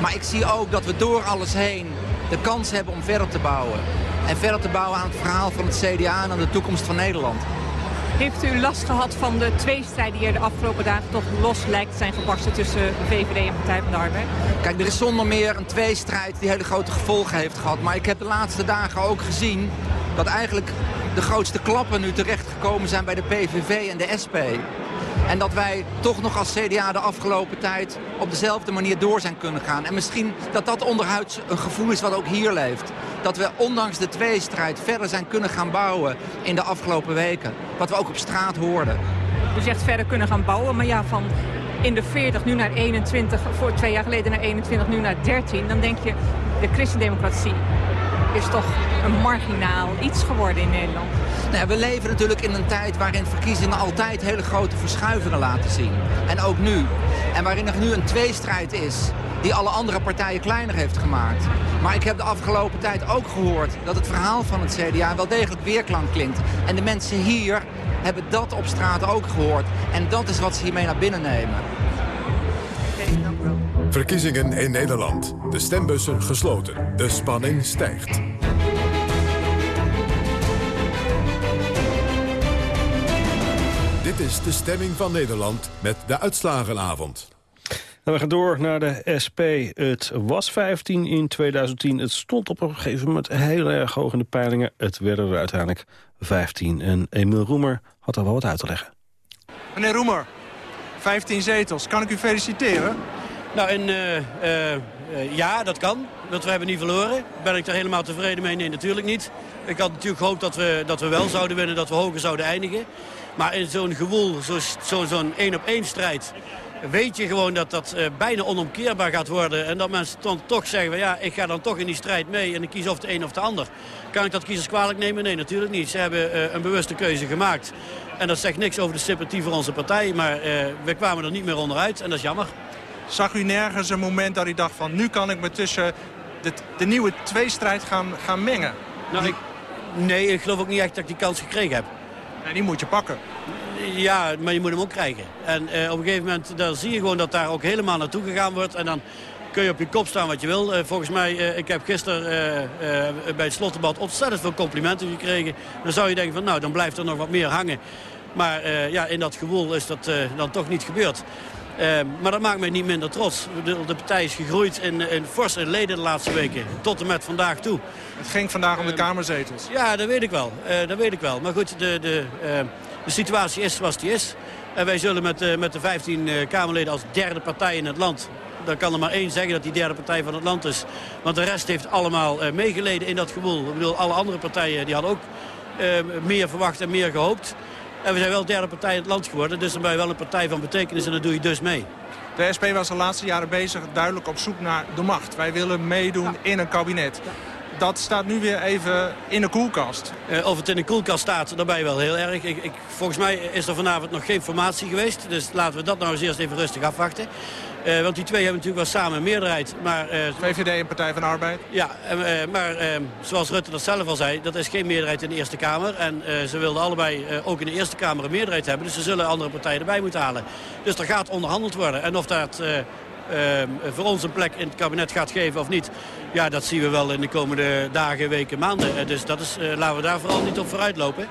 Maar ik zie ook dat we door alles heen de kans hebben om verder te bouwen. En verder te bouwen aan het verhaal van het CDA en aan de toekomst van Nederland. Heeft u last gehad van de tweestrijd die er de afgelopen dagen toch los lijkt te zijn gebarsten tussen VVD en Partij van de Arbeid? Kijk, er is zonder meer een tweestrijd die hele grote gevolgen heeft gehad. Maar ik heb de laatste dagen ook gezien dat eigenlijk de grootste klappen nu terechtgekomen zijn bij de PVV en de SP. En dat wij toch nog als CDA de afgelopen tijd op dezelfde manier door zijn kunnen gaan. En misschien dat dat onderhuids een gevoel is wat ook hier leeft. Dat we ondanks de tweestrijd verder zijn kunnen gaan bouwen in de afgelopen weken. Wat we ook op straat hoorden. U zegt verder kunnen gaan bouwen, maar ja, van in de 40 nu naar 21, voor twee jaar geleden naar 21, nu naar 13. Dan denk je, de christendemocratie is toch een marginaal iets geworden in Nederland. Nou we leven natuurlijk in een tijd waarin verkiezingen altijd hele grote verschuivingen laten zien. En ook nu. En waarin er nu een tweestrijd is die alle andere partijen kleiner heeft gemaakt. Maar ik heb de afgelopen tijd ook gehoord dat het verhaal van het CDA wel degelijk weerklank klinkt. En de mensen hier hebben dat op straat ook gehoord. En dat is wat ze hiermee naar binnen nemen. Verkiezingen in Nederland. De stembussen gesloten. De spanning stijgt. Dit is de stemming van Nederland met de uitslagenavond. En we gaan door naar de SP. Het was 15 in 2010. Het stond op een gegeven moment heel erg hoog in de peilingen. Het werden er uiteindelijk 15. En Emiel Roemer had er wel wat uit te leggen. Meneer Roemer, 15 zetels. Kan ik u feliciteren? Nou, en, uh, uh, ja, dat kan. Want we hebben niet verloren. Ben ik daar helemaal tevreden mee? Nee, natuurlijk niet. Ik had natuurlijk gehoopt dat we, dat we wel zouden winnen, dat we hoger zouden eindigen. Maar in zo'n gewoel, zo'n zo, zo'n één-op-één strijd... weet je gewoon dat dat uh, bijna onomkeerbaar gaat worden. En dat mensen dan toch zeggen, van, ja, ik ga dan toch in die strijd mee... en ik kies of de een of de ander. Kan ik dat kiezers kwalijk nemen? Nee, natuurlijk niet. Ze hebben uh, een bewuste keuze gemaakt. En dat zegt niks over de sympathie voor onze partij. Maar uh, we kwamen er niet meer onderuit en dat is jammer. Zag u nergens een moment dat u dacht van... nu kan ik me tussen de, de nieuwe tweestrijd gaan, gaan mengen? Nou, ik, nee, ik geloof ook niet echt dat ik die kans gekregen heb. En die moet je pakken. Ja, maar je moet hem ook krijgen. En uh, op een gegeven moment dan zie je gewoon dat daar ook helemaal naartoe gegaan wordt. En dan kun je op je kop staan wat je wil. Uh, volgens mij, uh, ik heb gisteren bij het slotdebat ontzettend veel complimenten gekregen. Dan zou je denken van nou, dan blijft er nog wat meer hangen. Maar ja, in dat gewoel is dat dan toch niet gebeurd. Maar dat maakt mij niet minder trots. De, de partij is gegroeid in, in forse leden de laatste weken. Tot en met vandaag toe. Het ging vandaag om de Kamerzetels. Ja, dat weet ik wel. Dat weet ik wel. Maar goed, de, de, de situatie is zoals die is. En wij zullen met, met de 15 Kamerleden als derde partij in het land... dan kan er maar één zeggen dat die derde partij van het land is. Want de rest heeft allemaal meegeleden in dat gewoel. Ik bedoel, alle andere partijen die hadden ook meer verwacht en meer gehoopt. En we zijn wel derde partij in het land geworden. Dus dan ben je wel een partij van betekenis en dan doe je dus mee. De SP was de laatste jaren bezig duidelijk op zoek naar de macht. Wij willen meedoen in een kabinet. Dat staat nu weer even in de koelkast. Uh, of het in de koelkast staat, daar ben je wel heel erg. Ik, ik, volgens mij is er vanavond nog geen formatie geweest. Dus laten we dat nou eens eerst even rustig afwachten. Uh, want die twee hebben natuurlijk wel samen een meerderheid. Maar, uh, VVD en Partij van de Arbeid? Ja, maar zoals Rutte dat zelf al zei, dat is geen meerderheid in de Eerste Kamer. En ze wilden allebei ook in de Eerste Kamer een meerderheid hebben. Dus ze zullen andere partijen erbij moeten halen. Dus er gaat onderhandeld worden. En of dat voor ons een plek in het kabinet gaat geven of niet... ja, dat zien we wel in de komende dagen, weken, maanden. dus dat is, laten we daar vooral niet op vooruit lopen.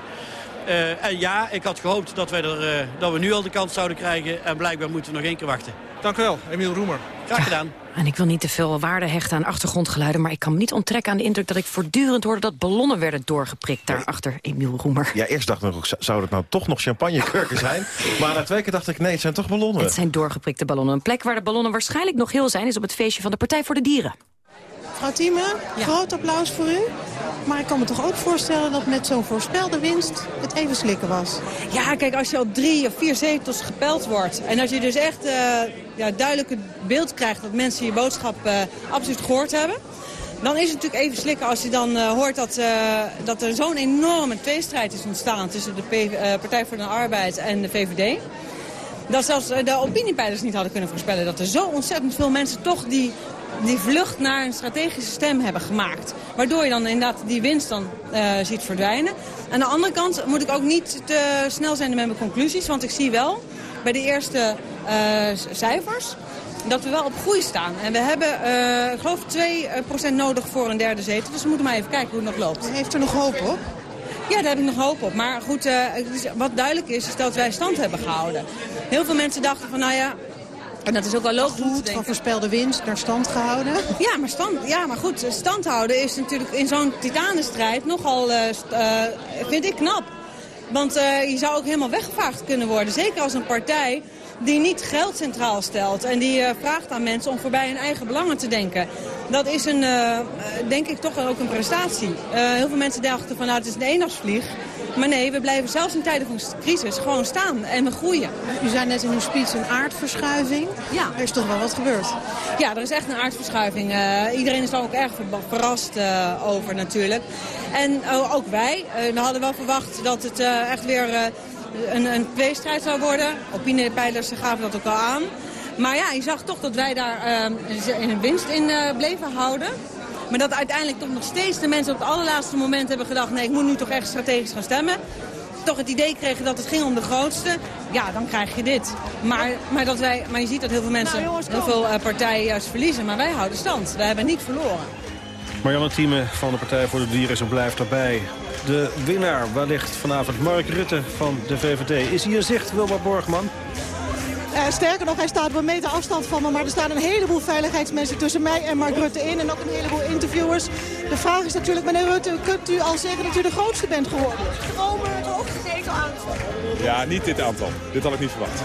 Uh, en ja, ik had gehoopt dat, wij er, dat we nu al de kans zouden krijgen. En blijkbaar moeten we nog één keer wachten. Dank u wel, Emiel Roemer. Graag gedaan. En ik wil niet te veel waarde hechten aan achtergrondgeluiden... maar ik kan me niet onttrekken aan de indruk dat ik voortdurend hoorde... dat ballonnen werden doorgeprikt daar achter Emiel Roemer. Ja, eerst dacht ik nog, zou het nou toch nog champagnekurken zijn? maar na twee keer dacht ik, nee, het zijn toch ballonnen. Het zijn doorgeprikte ballonnen. Een plek waar de ballonnen waarschijnlijk nog heel zijn... is op het feestje van de Partij voor de Dieren. Mevrouw Thieme, groot applaus voor u. Maar ik kan me toch ook voorstellen dat met zo'n voorspelde winst het even slikken was. Ja, kijk, als je op drie of vier zetels gepeld wordt... en als je dus echt uh, ja, duidelijk het beeld krijgt dat mensen je boodschap uh, absoluut gehoord hebben... dan is het natuurlijk even slikken als je dan uh, hoort dat, dat er zo'n enorme tweestrijd is ontstaan... tussen de P Partij voor de Arbeid en de VVD dat zelfs de opiniepeilers niet hadden kunnen voorspellen... dat er zo ontzettend veel mensen toch die die vlucht naar een strategische stem hebben gemaakt. Waardoor je dan inderdaad die winst dan uh, ziet verdwijnen. Aan de andere kant moet ik ook niet te snel zijn met mijn conclusies. Want ik zie wel bij de eerste uh, cijfers dat we wel op groei staan. En we hebben, uh, ik geloof, 2% nodig voor een derde zetel. Dus we moeten maar even kijken hoe het nog loopt. Heeft er nog hoop op? Ja, daar heb ik nog hoop op. Maar goed, uh, wat duidelijk is, is dat wij stand hebben gehouden. Heel veel mensen dachten van, nou ja, en dat is ook wel logisch. Goed, van voorspelde winst naar stand gehouden. Ja, maar, stand, ja, maar goed, stand houden is natuurlijk in zo'n titanenstrijd nogal, uh, uh, vind ik, knap. Want uh, je zou ook helemaal weggevaagd kunnen worden. Zeker als een partij die niet geld centraal stelt. En die vraagt aan mensen om voorbij hun eigen belangen te denken. Dat is een, denk ik toch ook een prestatie. heel veel mensen dachten van nou het is een eendagsvlieg. Maar nee, we blijven zelfs in tijden van crisis gewoon staan en we groeien. U zei net in uw speech een aardverschuiving. Ja. Er is toch wel wat gebeurd? Ja, er is echt een aardverschuiving. Uh, iedereen is daar ook erg verrast uh, over natuurlijk. En uh, ook wij. we hadden wel verwacht dat het echt weer een, een tweestrijd zou worden. Opiniepeilers gaven dat ook al aan. Maar ja, je zag toch dat wij daar een winst in bleven houden. Maar dat uiteindelijk toch nog steeds de mensen op het allerlaatste moment hebben gedacht... nee, ik moet nu toch echt strategisch gaan stemmen. Toch het idee kregen dat het ging om de grootste. Ja, dan krijg je dit. Maar, maar, dat wij, maar je ziet dat heel veel mensen, nou, heel veel uh, partijen juist verliezen. Maar wij houden stand. Wij hebben niet verloren. Marianne Thieme van de Partij voor de Dieren is en blijft erbij. De winnaar wellicht vanavond Mark Rutte van de VVD. Is hier zicht, Wilma Borgman? Uh, sterker nog, hij staat op een meter afstand van me. Maar er staan een heleboel veiligheidsmensen tussen mij en Mark Rutte in. En ook een heleboel interviewers. De vraag is natuurlijk, meneer Rutte, kunt u al zeggen dat u de grootste bent geworden? Gewoon het hoogste zetelaantal. Ja, niet dit aantal. Dit had ik niet verwacht.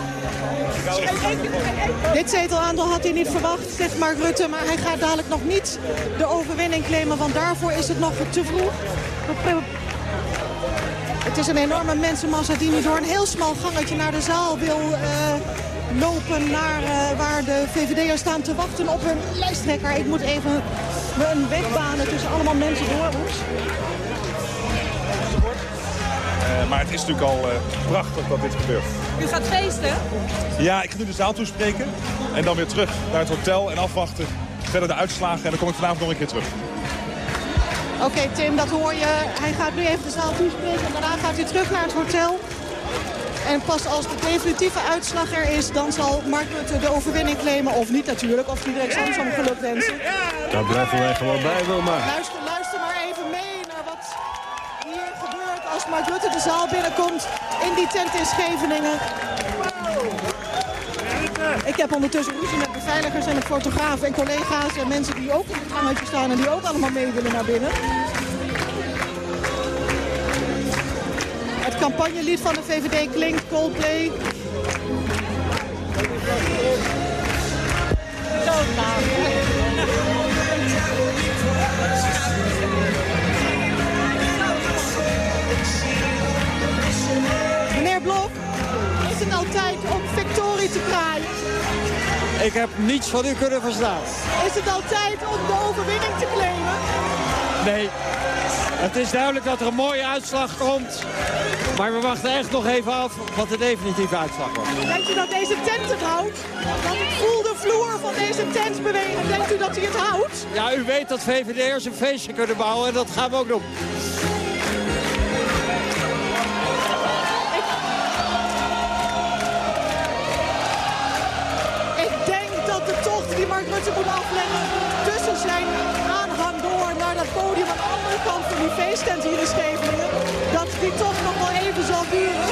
Dit zetelaantal had hij niet verwacht, zegt Mark Rutte. Maar hij gaat dadelijk nog niet de overwinning claimen. Want daarvoor is het nog te vroeg. Het is een enorme mensenmassa die nu door een heel smal gangetje naar de zaal wil... Uh, lopen naar uh, waar de VVD'ers staan te wachten op hun lijsttrekker. Ik moet even een weg banen tussen allemaal mensen door ons. Uh, maar het is natuurlijk al uh, prachtig dat dit gebeurt. U gaat feesten? Ja, ik ga nu de zaal toespreken. En dan weer terug naar het hotel en afwachten. Verder de uitslagen en dan kom ik vanavond nog een keer terug. Oké okay, Tim, dat hoor je. Hij gaat nu even de zaal toespreken en daarna gaat hij terug naar het hotel. En pas als de definitieve uitslag er is, dan zal Mark Rutte de overwinning claimen. Of niet natuurlijk, of die direct Samsung geluk wensen. Daar blijven wij gewoon bij, Wilma. Luister, luister maar even mee naar wat hier gebeurt als Mark Rutte de zaal binnenkomt in die tent in Scheveningen. Ik heb ondertussen ruzie met beveiligers en fotografen en collega's en mensen die ook in het gangetje staan en die ook allemaal mee willen naar binnen. Het campagnelied van de VVD klinkt Coldplay. Meneer Blok, is het nou tijd om? Ik heb niets van u kunnen verstaan. Is het al tijd om de overwinning te claimen? Nee. Het is duidelijk dat er een mooie uitslag komt. Maar we wachten echt nog even af wat de definitieve uitslag wordt. Denkt u dat deze tent het houdt? Want ik voel de vloer van deze tent bewegen. Denkt u dat hij het houdt? Ja, u weet dat VVD'ers een feestje kunnen bouwen en dat gaan we ook doen. Rutte moet afleggen tussen zijn aanhang door naar dat podium aan de andere kant van die feesttent hier in Scheveningen, dat die toch nog wel even zal duren.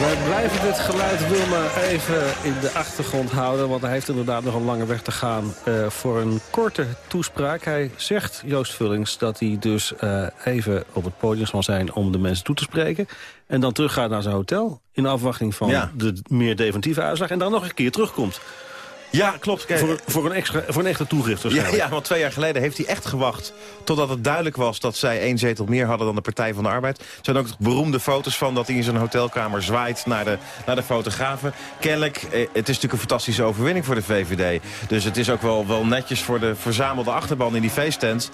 Wij blijven dit geluid Wilma even in de achtergrond houden... want hij heeft inderdaad nog een lange weg te gaan uh, voor een korte toespraak. Hij zegt, Joost Vullings, dat hij dus uh, even op het podium zal zijn... om de mensen toe te spreken. En dan teruggaat naar zijn hotel in afwachting van ja. de meer definitieve uitslag... en dan nog een keer terugkomt. Ja, klopt. Kijk, voor, voor, een extra, voor een echte toegift ja, ja, want twee jaar geleden heeft hij echt gewacht... totdat het duidelijk was dat zij één zetel meer hadden dan de Partij van de Arbeid. Er zijn ook beroemde foto's van dat hij in zijn hotelkamer zwaait naar de, naar de fotografen. Kennelijk, eh, het is natuurlijk een fantastische overwinning voor de VVD. Dus het is ook wel, wel netjes voor de verzamelde achterban in die feesttent...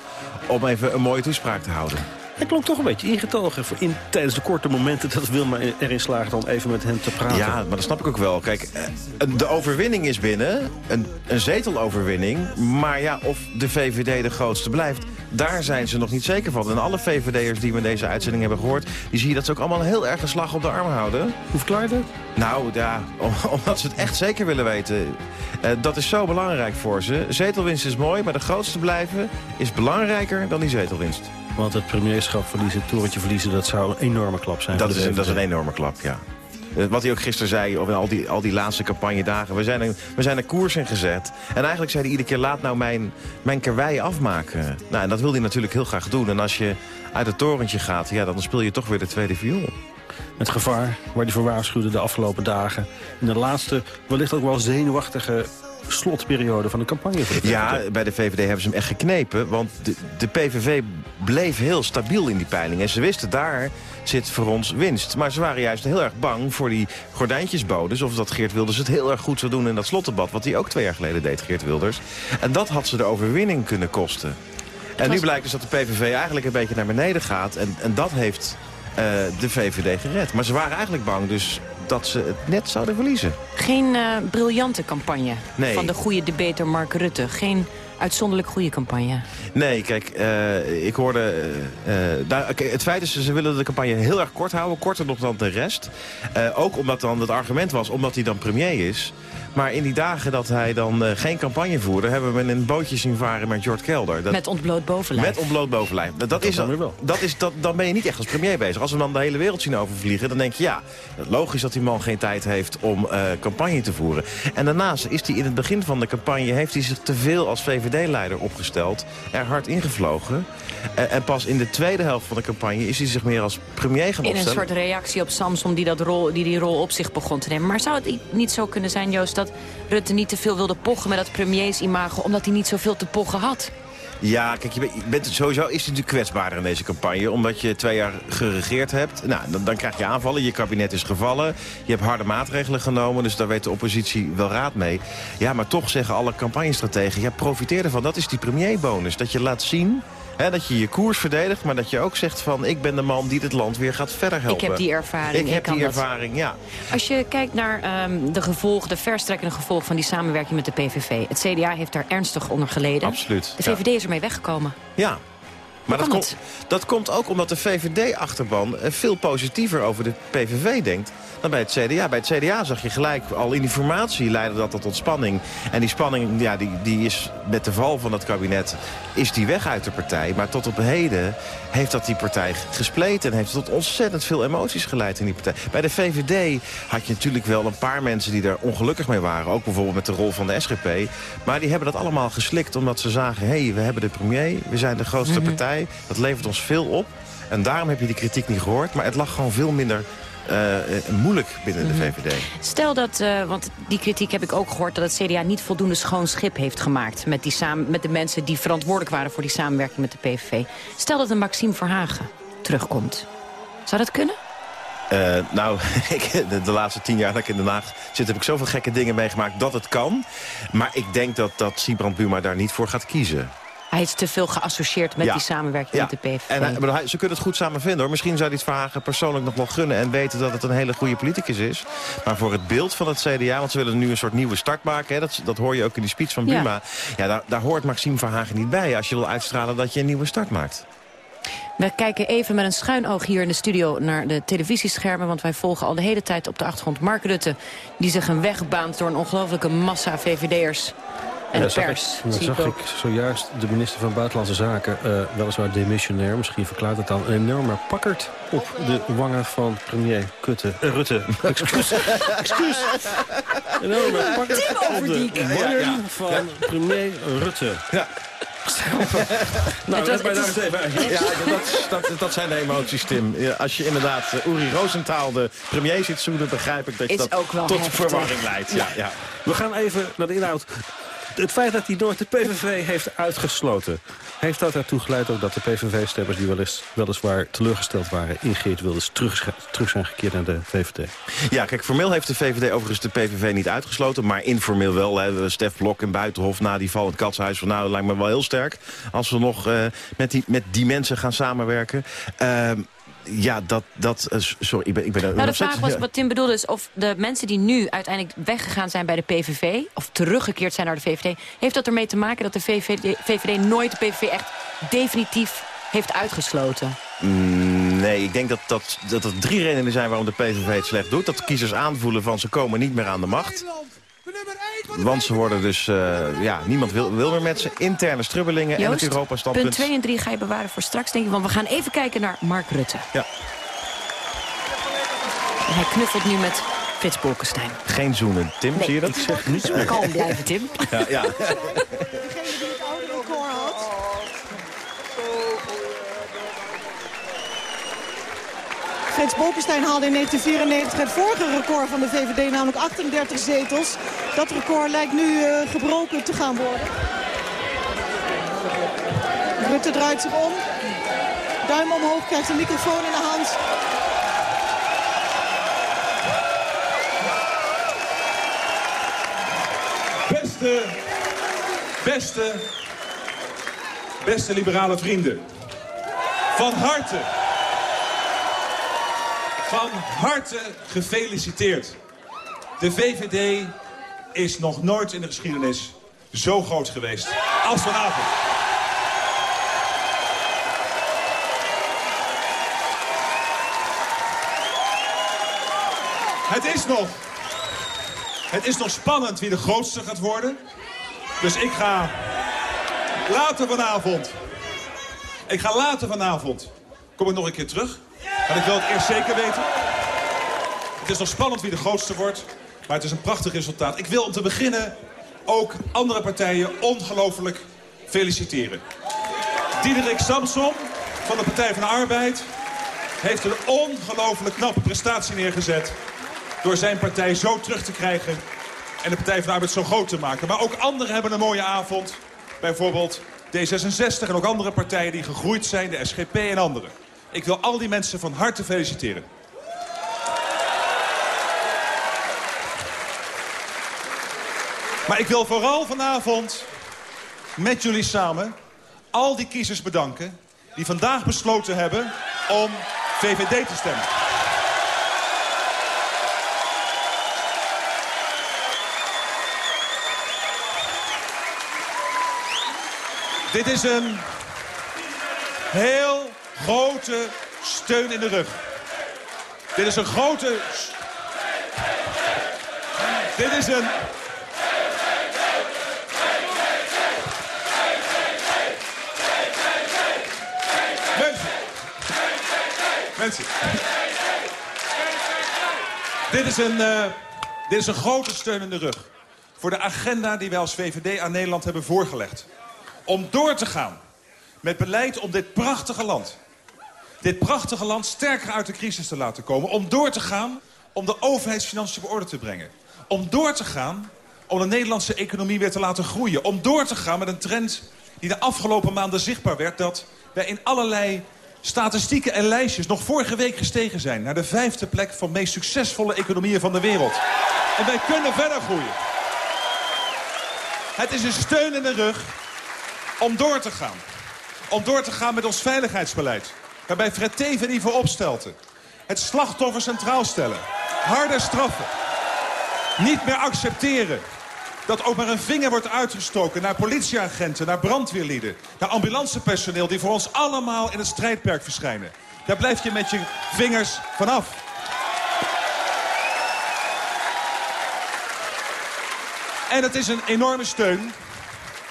om even een mooie toespraak te houden. Hij klonk toch een beetje ingetogen voor in, tijdens de korte momenten... dat Wilma erin slaagt om even met hem te praten. Ja, maar dat snap ik ook wel. Kijk, eh, de overwinning is binnen, een, een zeteloverwinning. Maar ja, of de VVD de grootste blijft, daar zijn ze nog niet zeker van. En alle VVD'ers die we in deze uitzending hebben gehoord... die zie je dat ze ook allemaal heel erg een slag op de arm houden. Hoe verklaar je dat? Nou, ja, omdat ze het echt zeker willen weten. Uh, dat is zo belangrijk voor ze. Zetelwinst is mooi, maar de grootste blijven is belangrijker dan die zetelwinst. Want het premierschap verliezen, het torentje verliezen... dat zou een enorme klap zijn. Dat, is, een, dat is een enorme klap, ja. Eh, wat hij ook gisteren zei, of al die, al die laatste campagnedagen. We zijn, er, we zijn er koers in gezet. En eigenlijk zei hij iedere keer, laat nou mijn, mijn karwei afmaken. Nou, en dat wil hij natuurlijk heel graag doen. En als je uit het torentje gaat, ja, dan speel je toch weer de tweede viool. Het gevaar waar hij voor waarschuwde de afgelopen dagen. In de laatste, wellicht ook wel zenuwachtige slotperiode van de campagne. Voor de ja, bij de VVD hebben ze hem echt geknepen. Want de, de PVV bleef heel stabiel in die peiling. En ze wisten, daar zit voor ons winst. Maar ze waren juist heel erg bang voor die gordijntjesbodes... of dat Geert Wilders het heel erg goed zou doen in dat slotdebat... wat hij ook twee jaar geleden deed, Geert Wilders. En dat had ze de overwinning kunnen kosten. En nu blijkt dus dat de PVV eigenlijk een beetje naar beneden gaat. En, en dat heeft uh, de VVD gered. Maar ze waren eigenlijk bang, dus dat ze het net zouden verliezen. Geen uh, briljante campagne nee. van de goede debater Mark Rutte. Geen uitzonderlijk goede campagne. Nee, kijk, uh, ik hoorde... Uh, daar, het feit is, ze willen de campagne heel erg kort houden. Korter nog dan de rest. ook omdat dan het argument was, omdat hij dan premier is... Maar in die dagen dat hij dan uh, geen campagne voerde... hebben we hem in een bootje zien varen met George Kelder. Dat, met ontbloot bovenlijf. Met ontbloot bovenlijf. Dat, dat, is, dan, dat is, dat, dan ben je niet echt als premier bezig. Als we dan de hele wereld zien overvliegen... dan denk je, ja, logisch dat die man geen tijd heeft om uh, campagne te voeren. En daarnaast is hij in het begin van de campagne... heeft hij zich te veel als VVD-leider opgesteld. Er hard ingevlogen. Uh, en pas in de tweede helft van de campagne is hij zich meer als premier gaan In een soort reactie op Samson die, dat rol, die die rol op zich begon te nemen. Maar zou het niet zo kunnen zijn, Joost dat Rutte niet te veel wilde pochen met dat premiersimago... omdat hij niet zoveel te pochen had. Ja, kijk, je bent, sowieso is natuurlijk kwetsbaarder in deze campagne. Omdat je twee jaar geregeerd hebt. Nou, dan, dan, krijg je aanvallen. Je kabinet is gevallen. Je hebt harde maatregelen genomen. Dus daar weet de oppositie wel raad mee. Ja, maar toch zeggen alle campagnestrategen... ja, profiteer ervan. Dat is die premierbonus. Dat je laat zien dat je je koers verdedigt, maar dat je ook zegt van... ik ben de man die het land weer gaat verder helpen. Ik heb die ervaring. Ik, heb die ervaring, ja. Als je kijkt naar um, de gevolgen, de verstrekkende gevolgen van die samenwerking met de PVV. Het CDA heeft daar ernstig onder geleden. Absoluut. De VVD is ermee weggekomen. Ja, maar dat, komt, dat komt ook omdat de VVD-achterban eh, veel positiever over de PVV denkt dan bij het CDA. Bij het CDA zag je gelijk al in die formatie leidde dat tot spanning. En die spanning ja, die, die is met de val van het kabinet is die weg uit de partij. Maar tot op heden heeft dat die partij gespleten... en heeft tot ontzettend veel emoties geleid in die partij. Bij de VVD had je natuurlijk wel een paar mensen die er ongelukkig mee waren. Ook bijvoorbeeld met de rol van de SGP. Maar die hebben dat allemaal geslikt omdat ze zagen... hé, hey, we hebben de premier, we zijn de grootste mhm. Dat levert ons veel op. En daarom heb je die kritiek niet gehoord. Maar het lag gewoon veel minder uh, moeilijk binnen de mhm. VVD. Stel dat, uh, want die kritiek heb ik ook gehoord... dat het CDA niet voldoende schoon schip heeft gemaakt... met, die samen, met de mensen die verantwoordelijk waren voor die samenwerking met de PVV. Stel dat een Maxime Verhagen terugkomt. Zou dat kunnen? Uh, nou, ik, de, de, laatste tien jaar dat ik in Den Haag zit... heb ik zoveel gekke dingen meegemaakt dat het kan. Maar ik denk dat, dat Siebrand Buma daar niet voor gaat kiezen. Hij is te veel geassocieerd met die samenwerking met de PVV. En hij, ze kunnen het goed samen vinden hoor. Misschien zou hij het Verhagen persoonlijk nog wel gunnen... en weten dat het een hele goede politicus is. Maar voor het beeld van het CDA... want ze willen nu een soort nieuwe start maken... Hè, dat, dat hoor je ook in die speech van Buma. Ja, daar, daar hoort Maxime Verhagen niet bij... als je wil uitstralen dat je een nieuwe start maakt. We kijken even met een schuin oog hier in de studio naar de televisieschermen... want wij volgen al de hele tijd op de achtergrond Mark Rutte... die zich een weg baant door een ongelofelijke massa VVD'ers En de zag pers, Ik, dan zie zag ik ik zojuist de minister van Buitenlandse Zaken, uh, weliswaar demissionair, misschien verklaart het dan, een enorme pakkerd op de wangen van premier Kutte, uh, Rutte. Excuus. Excuus. Een enorme pakkerd op de wangen van premier Rutte. Ja. nou, dat, even uit. Ja, dat, dat, dat zijn de emoties, Tim. Als je inderdaad uh, Uri Rosenthal, de premier, ziet zoenen... begrijp ik dat je dat tot heftig. verwarring leidt. Ja, ja. We gaan even naar de inhoud. Het feit dat hij nooit de PVV heeft uitgesloten... heeft dat ertoe geleid ook dat de PVV-stemmers... die wel eens, weliswaar teleurgesteld waren in Geert Wilders... Terug, terug zijn gekeerd naar de VVD? Ja, kijk, formeel heeft de VVD overigens de PVV niet uitgesloten... maar informeel wel. Hè. Stef Blok in Buitenhof na die val in het katshuis... van nou, lijkt me wel heel sterk... als we nog uh, met, die, met die mensen gaan samenwerken... Uh, ja, dat... dat uh, sorry, ik ben, ik ben nou, de vraag was, wat Tim bedoelde, is of de mensen die nu uiteindelijk weggegaan zijn bij de PVV... of teruggekeerd zijn naar de VVD... heeft dat ermee te maken dat de VVD, VVD nooit de PVV echt definitief heeft uitgesloten? Mm, nee, ik denk dat, dat, dat er drie redenen zijn waarom de PVV het slecht doet. Dat kiezers aanvoelen van ze komen niet meer aan de macht. Want ze worden dus, uh, ja, niemand wil, wil meer met ze. Interne strubbelingen Joost, en het Europa-standpunt. punt 2 en 3 ga je bewaren voor straks, denk ik. Want we gaan even kijken naar Mark Rutte. Ja. En hij knuffelt nu met Frits Bolkestein. Geen zoenen, Tim, nee, zie je dat? Ik zeg niets meer. Kalm blijven, Tim. Ja, ja. Frits Bolkestein haalde in 1994 het vorige record van de VVD, namelijk 38 zetels. Dat record lijkt nu uh, gebroken te gaan worden. Rutte draait zich om. Duim omhoog, krijgt een microfoon in de hand. Beste, beste, beste liberale vrienden. Van harte van harte gefeliciteerd. De VVD is nog nooit in de geschiedenis zo groot geweest als vanavond. Het is nog... Het is nog spannend wie de grootste gaat worden. Dus ik ga later vanavond... Ik ga later vanavond... Kom ik nog een keer terug. En ik wil het eerst zeker weten. Het is nog spannend wie de grootste wordt. Maar het is een prachtig resultaat. Ik wil om te beginnen ook andere partijen ongelooflijk feliciteren. Diederik Samson van de Partij van de Arbeid heeft een ongelooflijk knappe prestatie neergezet... door zijn partij zo terug te krijgen en de Partij van de Arbeid zo groot te maken. Maar ook anderen hebben een mooie avond. Bijvoorbeeld D66 en ook andere partijen die gegroeid zijn, de SGP en anderen. Ik wil al die mensen van harte feliciteren. Maar ik wil vooral vanavond met jullie samen al die kiezers bedanken... die vandaag besloten hebben om VVD te stemmen. Dit is een heel grote steun in de rug. Dit is een grote... Dit is een... Mensen. Mensen. Dit is een, uh, dit is een grote steun in de rug. Voor de agenda die wij als VVD aan Nederland hebben voorgelegd. Om door te gaan met beleid om dit prachtige land... dit prachtige land sterker uit de crisis te laten komen. Om door te gaan om de overheidsfinanciën op orde te brengen. Om door te gaan om de Nederlandse economie weer te laten groeien. Om door te gaan met een trend die de afgelopen maanden zichtbaar werd... dat wij in allerlei statistieken en lijstjes nog vorige week gestegen zijn... naar de vijfde plek van meest succesvolle economieën van de wereld. En wij kunnen verder groeien. Het is een steun in de rug om door te gaan. Om door te gaan met ons veiligheidsbeleid. Waarbij Fred Teven die voorop stelte. Het slachtoffer centraal stellen. Harde straffen. Niet meer accepteren dat ook maar een vinger wordt uitgestoken naar politieagenten, naar brandweerlieden, naar ambulancepersoneel die voor ons allemaal in het strijdperk verschijnen. Daar blijf je met je vingers vanaf. En het is een enorme steun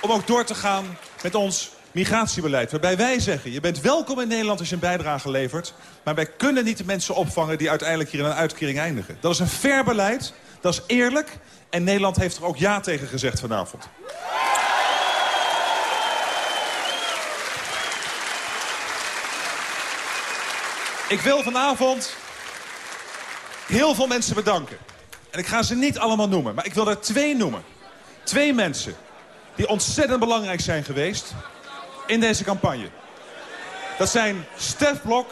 om ook door te gaan met ons migratiebeleid. Waarbij wij zeggen, je bent welkom in Nederland als je een bijdrage levert. Maar wij kunnen niet de mensen opvangen die uiteindelijk hier in een uitkering eindigen. Dat is een fair beleid, dat is eerlijk. En Nederland heeft er ook ja tegen gezegd vanavond. Ik wil vanavond heel veel mensen bedanken. En ik ga ze niet allemaal noemen, maar ik wil er twee noemen. Twee mensen die ontzettend belangrijk zijn geweest in deze campagne. Dat zijn Stef Blok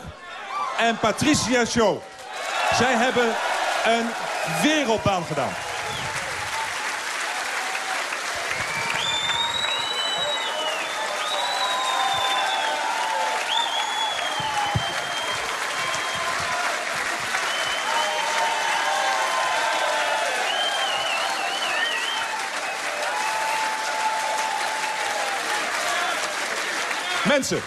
en Patricia Show. Zij hebben een wereldbaan gedaan. Mensen,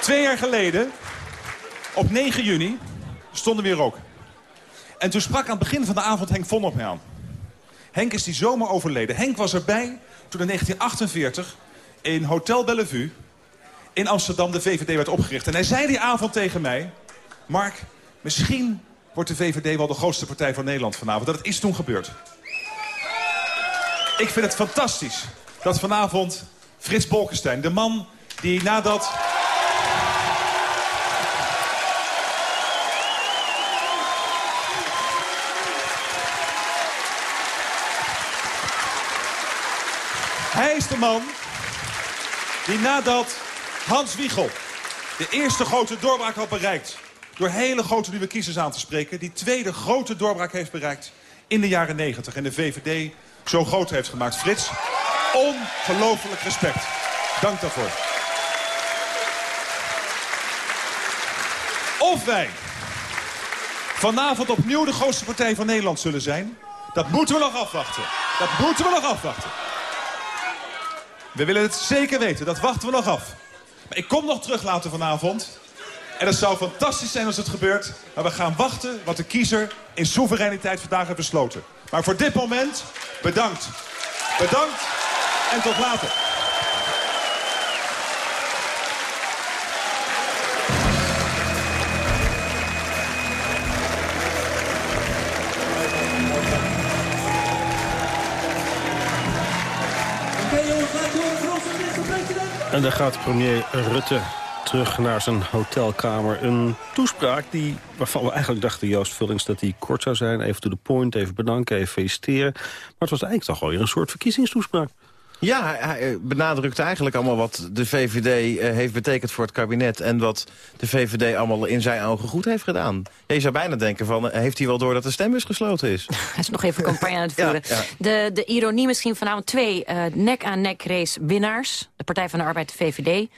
twee jaar geleden, op 9 juni, stonden we hier ook. En toen sprak aan het begin van de avond Henk Von op mij aan. Henk is die zomer overleden. Henk was erbij toen in 1948 in Hotel Bellevue in Amsterdam de VVD werd opgericht. En hij zei die avond tegen mij... Mark, misschien wordt de VVD wel de grootste partij van Nederland vanavond. Dat is toen gebeurd. Ik vind het fantastisch dat vanavond Frits Bolkestein, de man die nadat... Hij is de man die nadat Hans Wiegel de eerste grote doorbraak had bereikt... door hele grote nieuwe kiezers aan te spreken... die tweede grote doorbraak heeft bereikt in de jaren 90 en de VVD zo groot heeft gemaakt. Frits, ongelooflijk respect. Dank daarvoor. Of wij vanavond opnieuw de grootste partij van Nederland zullen zijn... dat moeten we nog afwachten. Dat moeten we nog afwachten. We willen het zeker weten, dat wachten we nog af. Maar ik kom nog terug later vanavond. En het zou fantastisch zijn als het gebeurt. Maar we gaan wachten wat de kiezer in soevereiniteit vandaag heeft besloten. Maar voor dit moment, bedankt. Bedankt en tot later. En dan gaat premier Rutte terug naar zijn hotelkamer. Een toespraak die, waarvan we eigenlijk dachten, Joost Vullings... dat die kort zou zijn, even to the point, even bedanken, even feliciteren. Maar het was eigenlijk toch alweer een soort verkiezingstoespraak. Ja, hij benadrukt eigenlijk allemaal wat de VVD eh, heeft betekend voor het kabinet... en wat de VVD allemaal in zijn ogen goed heeft gedaan. je zou bijna denken van, eh, heeft hij wel door dat de stembus gesloten is? Hij is nog even campagne aan het voeren. Ja, De, de ironie misschien vanavond twee uh, nek-aan-nek race winnaars. De Partij van de Arbeid, de VVD.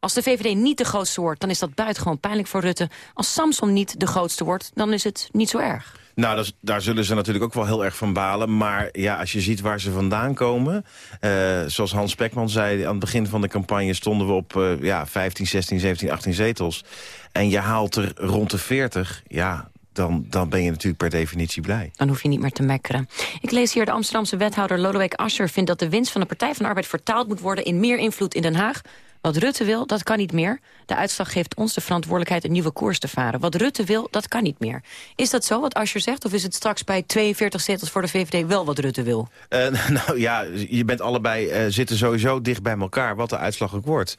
Als de VVD niet de grootste wordt, dan is dat buitengewoon pijnlijk voor Rutte. Als Samson niet de grootste wordt, dan is het niet zo erg. Nou, dat, daar zullen ze natuurlijk ook wel heel erg van balen. Maar ja, als je ziet waar ze vandaan komen... Uh, zoals Hans Pekman zei, aan het begin van de campagne... stonden we op uh, ja, 15, 16, 17, 18 zetels. En je haalt er rond de 40, ja, dan, dan ben je natuurlijk per definitie blij. Dan hoef je niet meer te mekkeren. Ik lees hier de Amsterdamse wethouder Lodewijk Asscher... vindt dat de winst van de Partij van de Arbeid vertaald moet worden... in meer invloed in Den Haag wat Rutte wil, dat kan niet meer. De uitslag geeft ons de verantwoordelijkheid een nieuwe koers te varen. Wat Rutte wil, dat kan niet meer. Is dat zo, wat Asscher zegt? Of is het straks bij 42 zetels voor de VVD wel wat Rutte wil? Uh, nou ja, je bent allebei uh, zitten sowieso dicht bij elkaar, wat de uitslag ook wordt.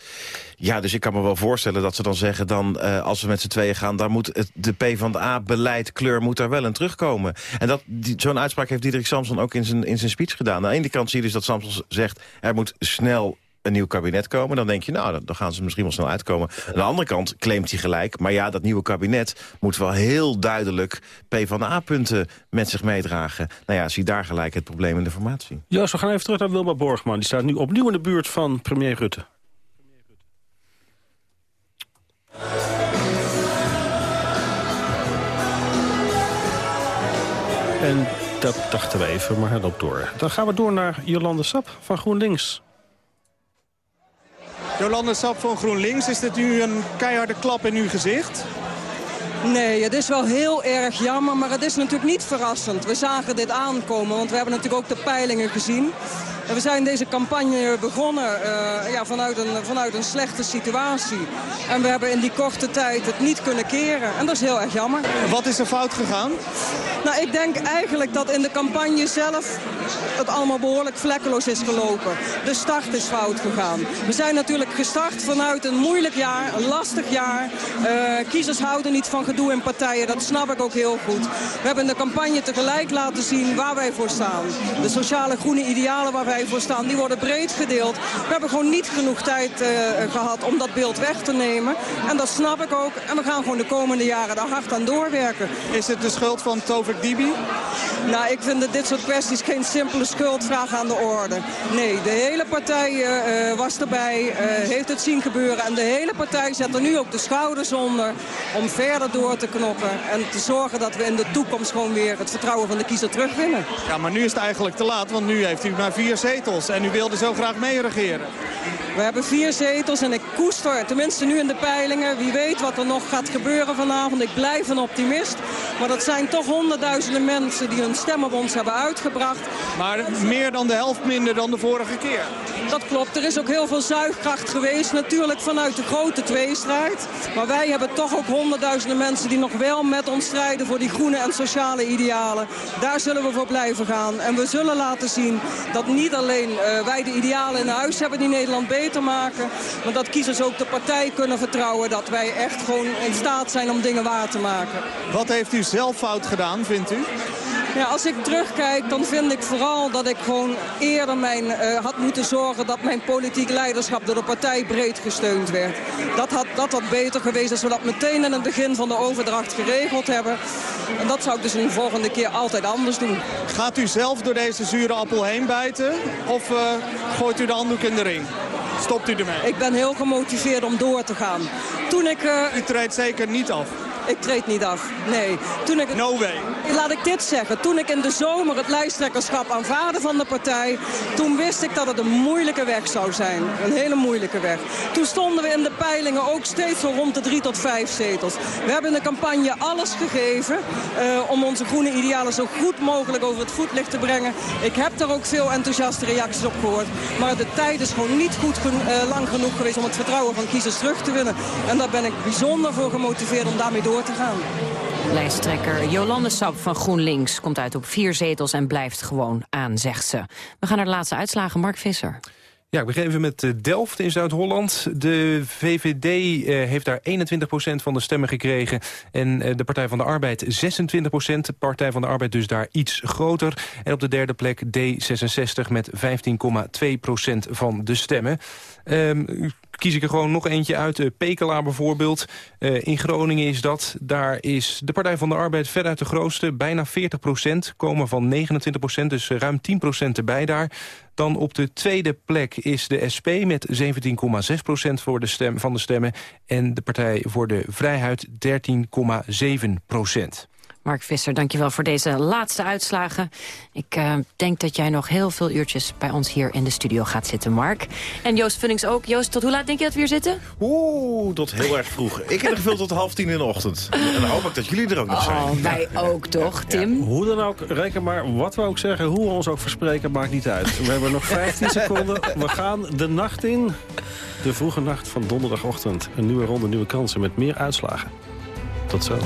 Ja, dus ik kan me wel voorstellen dat ze dan zeggen... dan uh, als we met z'n tweeën gaan, dan moet het, de PvdA-beleid, kleur... moet daar wel in terugkomen. En zo'n uitspraak heeft Diederik Samson ook in zijn, in zijn speech gedaan. Aan de ene kant zie je dus dat Samson zegt... er moet snel een nieuw kabinet komen... dan denk je, nou, dan gaan ze misschien wel snel uitkomen. Aan de andere kant claimt hij gelijk... maar ja, dat nieuwe kabinet moet wel heel duidelijk... PvdA-punten met zich meedragen. Nou ja, zie daar gelijk het probleem in de formatie. Ja, we gaan even terug naar Wilma Borgman. Die staat nu opnieuw in de buurt van premier Rutte. En dat dachten we even, maar hij loopt door. Dan gaan we door naar Jolande Sap van GroenLinks. Jolande Sap van GroenLinks, is dit nu een keiharde klap in uw gezicht? Nee, het is wel heel erg jammer, maar het is natuurlijk niet verrassend. We zagen dit aankomen, want we hebben natuurlijk ook de peilingen gezien. En we zijn deze campagne begonnen uh, ja, vanuit, een, vanuit een slechte situatie. En we hebben in die korte tijd het niet kunnen keren. En dat is heel erg jammer. Wat is er fout gegaan? Nou, ik denk eigenlijk dat in de campagne zelf het allemaal behoorlijk vlekkeloos is gelopen. De start is fout gegaan. We zijn natuurlijk gestart vanuit een moeilijk jaar, een lastig jaar. Uh, kiezers houden niet van gedoe in partijen, dat snap ik ook heel goed. We hebben in de campagne tegelijk laten zien waar wij voor staan. De sociale groene idealen waar wij voor staan, die worden breed gedeeld. We hebben gewoon niet genoeg tijd uh, gehad om dat beeld weg te nemen. En dat snap ik ook. En we gaan gewoon de komende jaren daar hard aan doorwerken. Is het de schuld van Tovik Dibi? Nou, ik vind dat dit soort kwesties geen simpele schuldvraag aan de orde. Nee, de hele partij uh, was erbij, uh, heeft het zien gebeuren. En de hele partij zet er nu ook de schouders onder om verder door te knokken. En te zorgen dat we in de toekomst gewoon weer het vertrouwen van de kiezer terugwinnen. Ja, maar nu is het eigenlijk te laat, want nu heeft u maar vier zetels. En u wilde zo graag meeregeren. We hebben vier zetels en ik koester, tenminste nu in de peilingen. Wie weet wat er nog gaat gebeuren vanavond. Ik blijf een optimist. Maar dat zijn toch honderdduizenden mensen die hun stem op ons hebben uitgebracht. Maar meer dan de helft minder dan de vorige keer. Dat klopt. Er is ook heel veel zuigkracht geweest. Natuurlijk vanuit de grote tweestrijd. Maar wij hebben toch ook honderdduizenden mensen die nog wel met ons strijden voor die groene en sociale idealen. Daar zullen we voor blijven gaan. En we zullen laten zien dat niet alleen uh, wij de idealen in huis hebben die Nederland beter maken. Maar dat kiezers ook de partij kunnen vertrouwen dat wij echt gewoon in staat zijn om dingen waar te maken. Wat heeft u zelf fout gedaan, vindt u? Ja, als ik terugkijk, dan vind ik vooral dat ik gewoon eerder mijn, uh, had moeten zorgen dat mijn politiek leiderschap door de partij breed gesteund werd. Dat had, dat had beter geweest als we dat meteen in het begin van de overdracht geregeld hebben. En dat zou ik dus een volgende keer altijd anders doen. Gaat u zelf door deze zure appel heen bijten of uh, gooit u de handdoek in de ring? Stopt u ermee? Ik ben heel gemotiveerd om door te gaan. Toen ik, uh... U treedt zeker niet af? Ik treed niet af, nee. Toen ik... No way. Laat ik dit zeggen. Toen ik in de zomer het lijsttrekkerschap aanvaarde van de partij... toen wist ik dat het een moeilijke weg zou zijn. Een hele moeilijke weg. Toen stonden we in de peilingen ook steeds zo rond de drie tot vijf zetels. We hebben in de campagne alles gegeven... Uh, om onze groene idealen zo goed mogelijk over het voetlicht te brengen. Ik heb daar ook veel enthousiaste reacties op gehoord. Maar de tijd is gewoon niet goed uh, lang genoeg geweest... om het vertrouwen van kiezers terug te winnen. En daar ben ik bijzonder voor gemotiveerd om daarmee door te gaan. Lijsttrekker Jolande Sap van GroenLinks komt uit op vier zetels en blijft gewoon aan, zegt ze. We gaan naar de laatste uitslagen. Mark Visser. Ja, ik begin even met eh, Delft in Zuid-Holland. De VVD eh, heeft daar 21% van de stemmen gekregen. En eh, de Partij van de Arbeid 26% De Partij van de Arbeid dus daar iets groter. En op de derde plek D66 met 15,2% van de stemmen. Um, kies ik er gewoon nog eentje uit. Uh, Pekela bijvoorbeeld. Uh, in Groningen is dat. Daar is de Partij van de Arbeid veruit de grootste. Bijna 40 procent. Komen van 29 procent. Dus ruim 10 procent erbij daar. Dan op de tweede plek is de SP met 17,6 procent voor de stem, van de stemmen. En de Partij voor de Vrijheid 13,7 procent. Mark Visser, dankjewel voor deze laatste uitslagen. Ik uh, denk dat jij nog heel veel uurtjes bij ons hier in de studio gaat zitten, Mark. En Joost Vullings ook. Joost, tot hoe laat denk je dat we weer zitten? Oeh, tot heel erg vroeg. Ik heb er gevuld tot half tien in de ochtend. En dan hoop ik dat jullie er ook nog zijn. Oh, wij ook toch, Tim? Ja, hoe dan ook, reken maar wat we ook zeggen, hoe we ons ook verspreken, maakt niet uit. We hebben nog 15 seconden. We gaan de nacht in. De vroege nacht van donderdagochtend. Een nieuwe ronde, nieuwe kansen met meer uitslagen. Tot zo.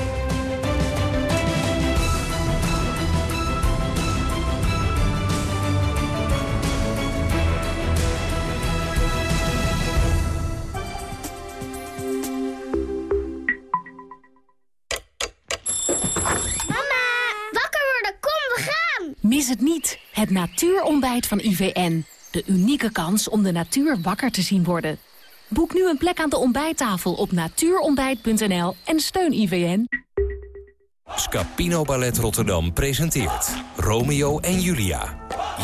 Het niet, het natuurontbijt van IVN. De unieke kans om de natuur wakker te zien worden. Boek nu een plek aan de ontbijttafel op natuurontbijt.nl en steun IVN. Scapino Ballet Rotterdam presenteert Romeo en Julia.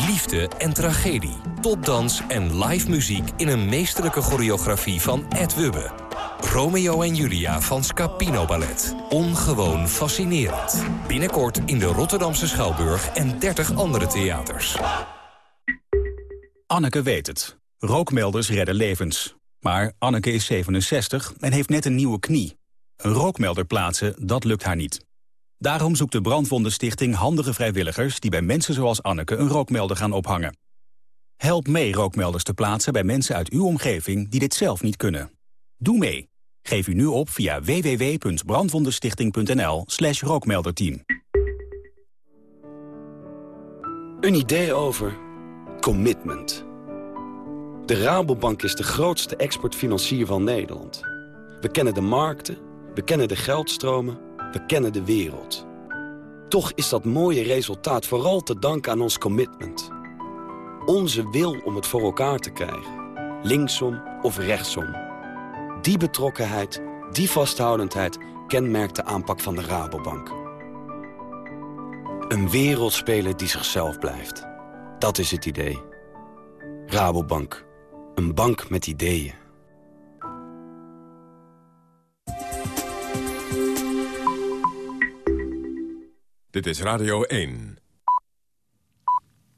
Liefde en tragedie, topdans en live muziek in een meesterlijke choreografie van Ed Wubbe. Romeo en Julia van Scapino Ballet. Ongewoon fascinerend. Binnenkort in de Rotterdamse Schouwburg en 30 andere theaters. Anneke weet het. Rookmelders redden levens. Maar Anneke is 67 en heeft net een nieuwe knie. Een rookmelder plaatsen, dat lukt haar niet. Daarom zoekt de Brandwondenstichting handige vrijwilligers... die bij mensen zoals Anneke een rookmelder gaan ophangen. Help mee rookmelders te plaatsen bij mensen uit uw omgeving die dit zelf niet kunnen. Doe mee. Geef u nu op via www.brandwondenstichting.nl slash rookmelderteam. Een idee over commitment. De Rabobank is de grootste exportfinancier van Nederland. We kennen de markten, we kennen de geldstromen, we kennen de wereld. Toch is dat mooie resultaat vooral te danken aan ons commitment. Onze wil om het voor elkaar te krijgen. Linksom of rechtsom. Die betrokkenheid, die vasthoudendheid kenmerkt de aanpak van de Rabobank. Een wereldspeler die zichzelf blijft. Dat is het idee. Rabobank. Een bank met ideeën. Dit is Radio 1.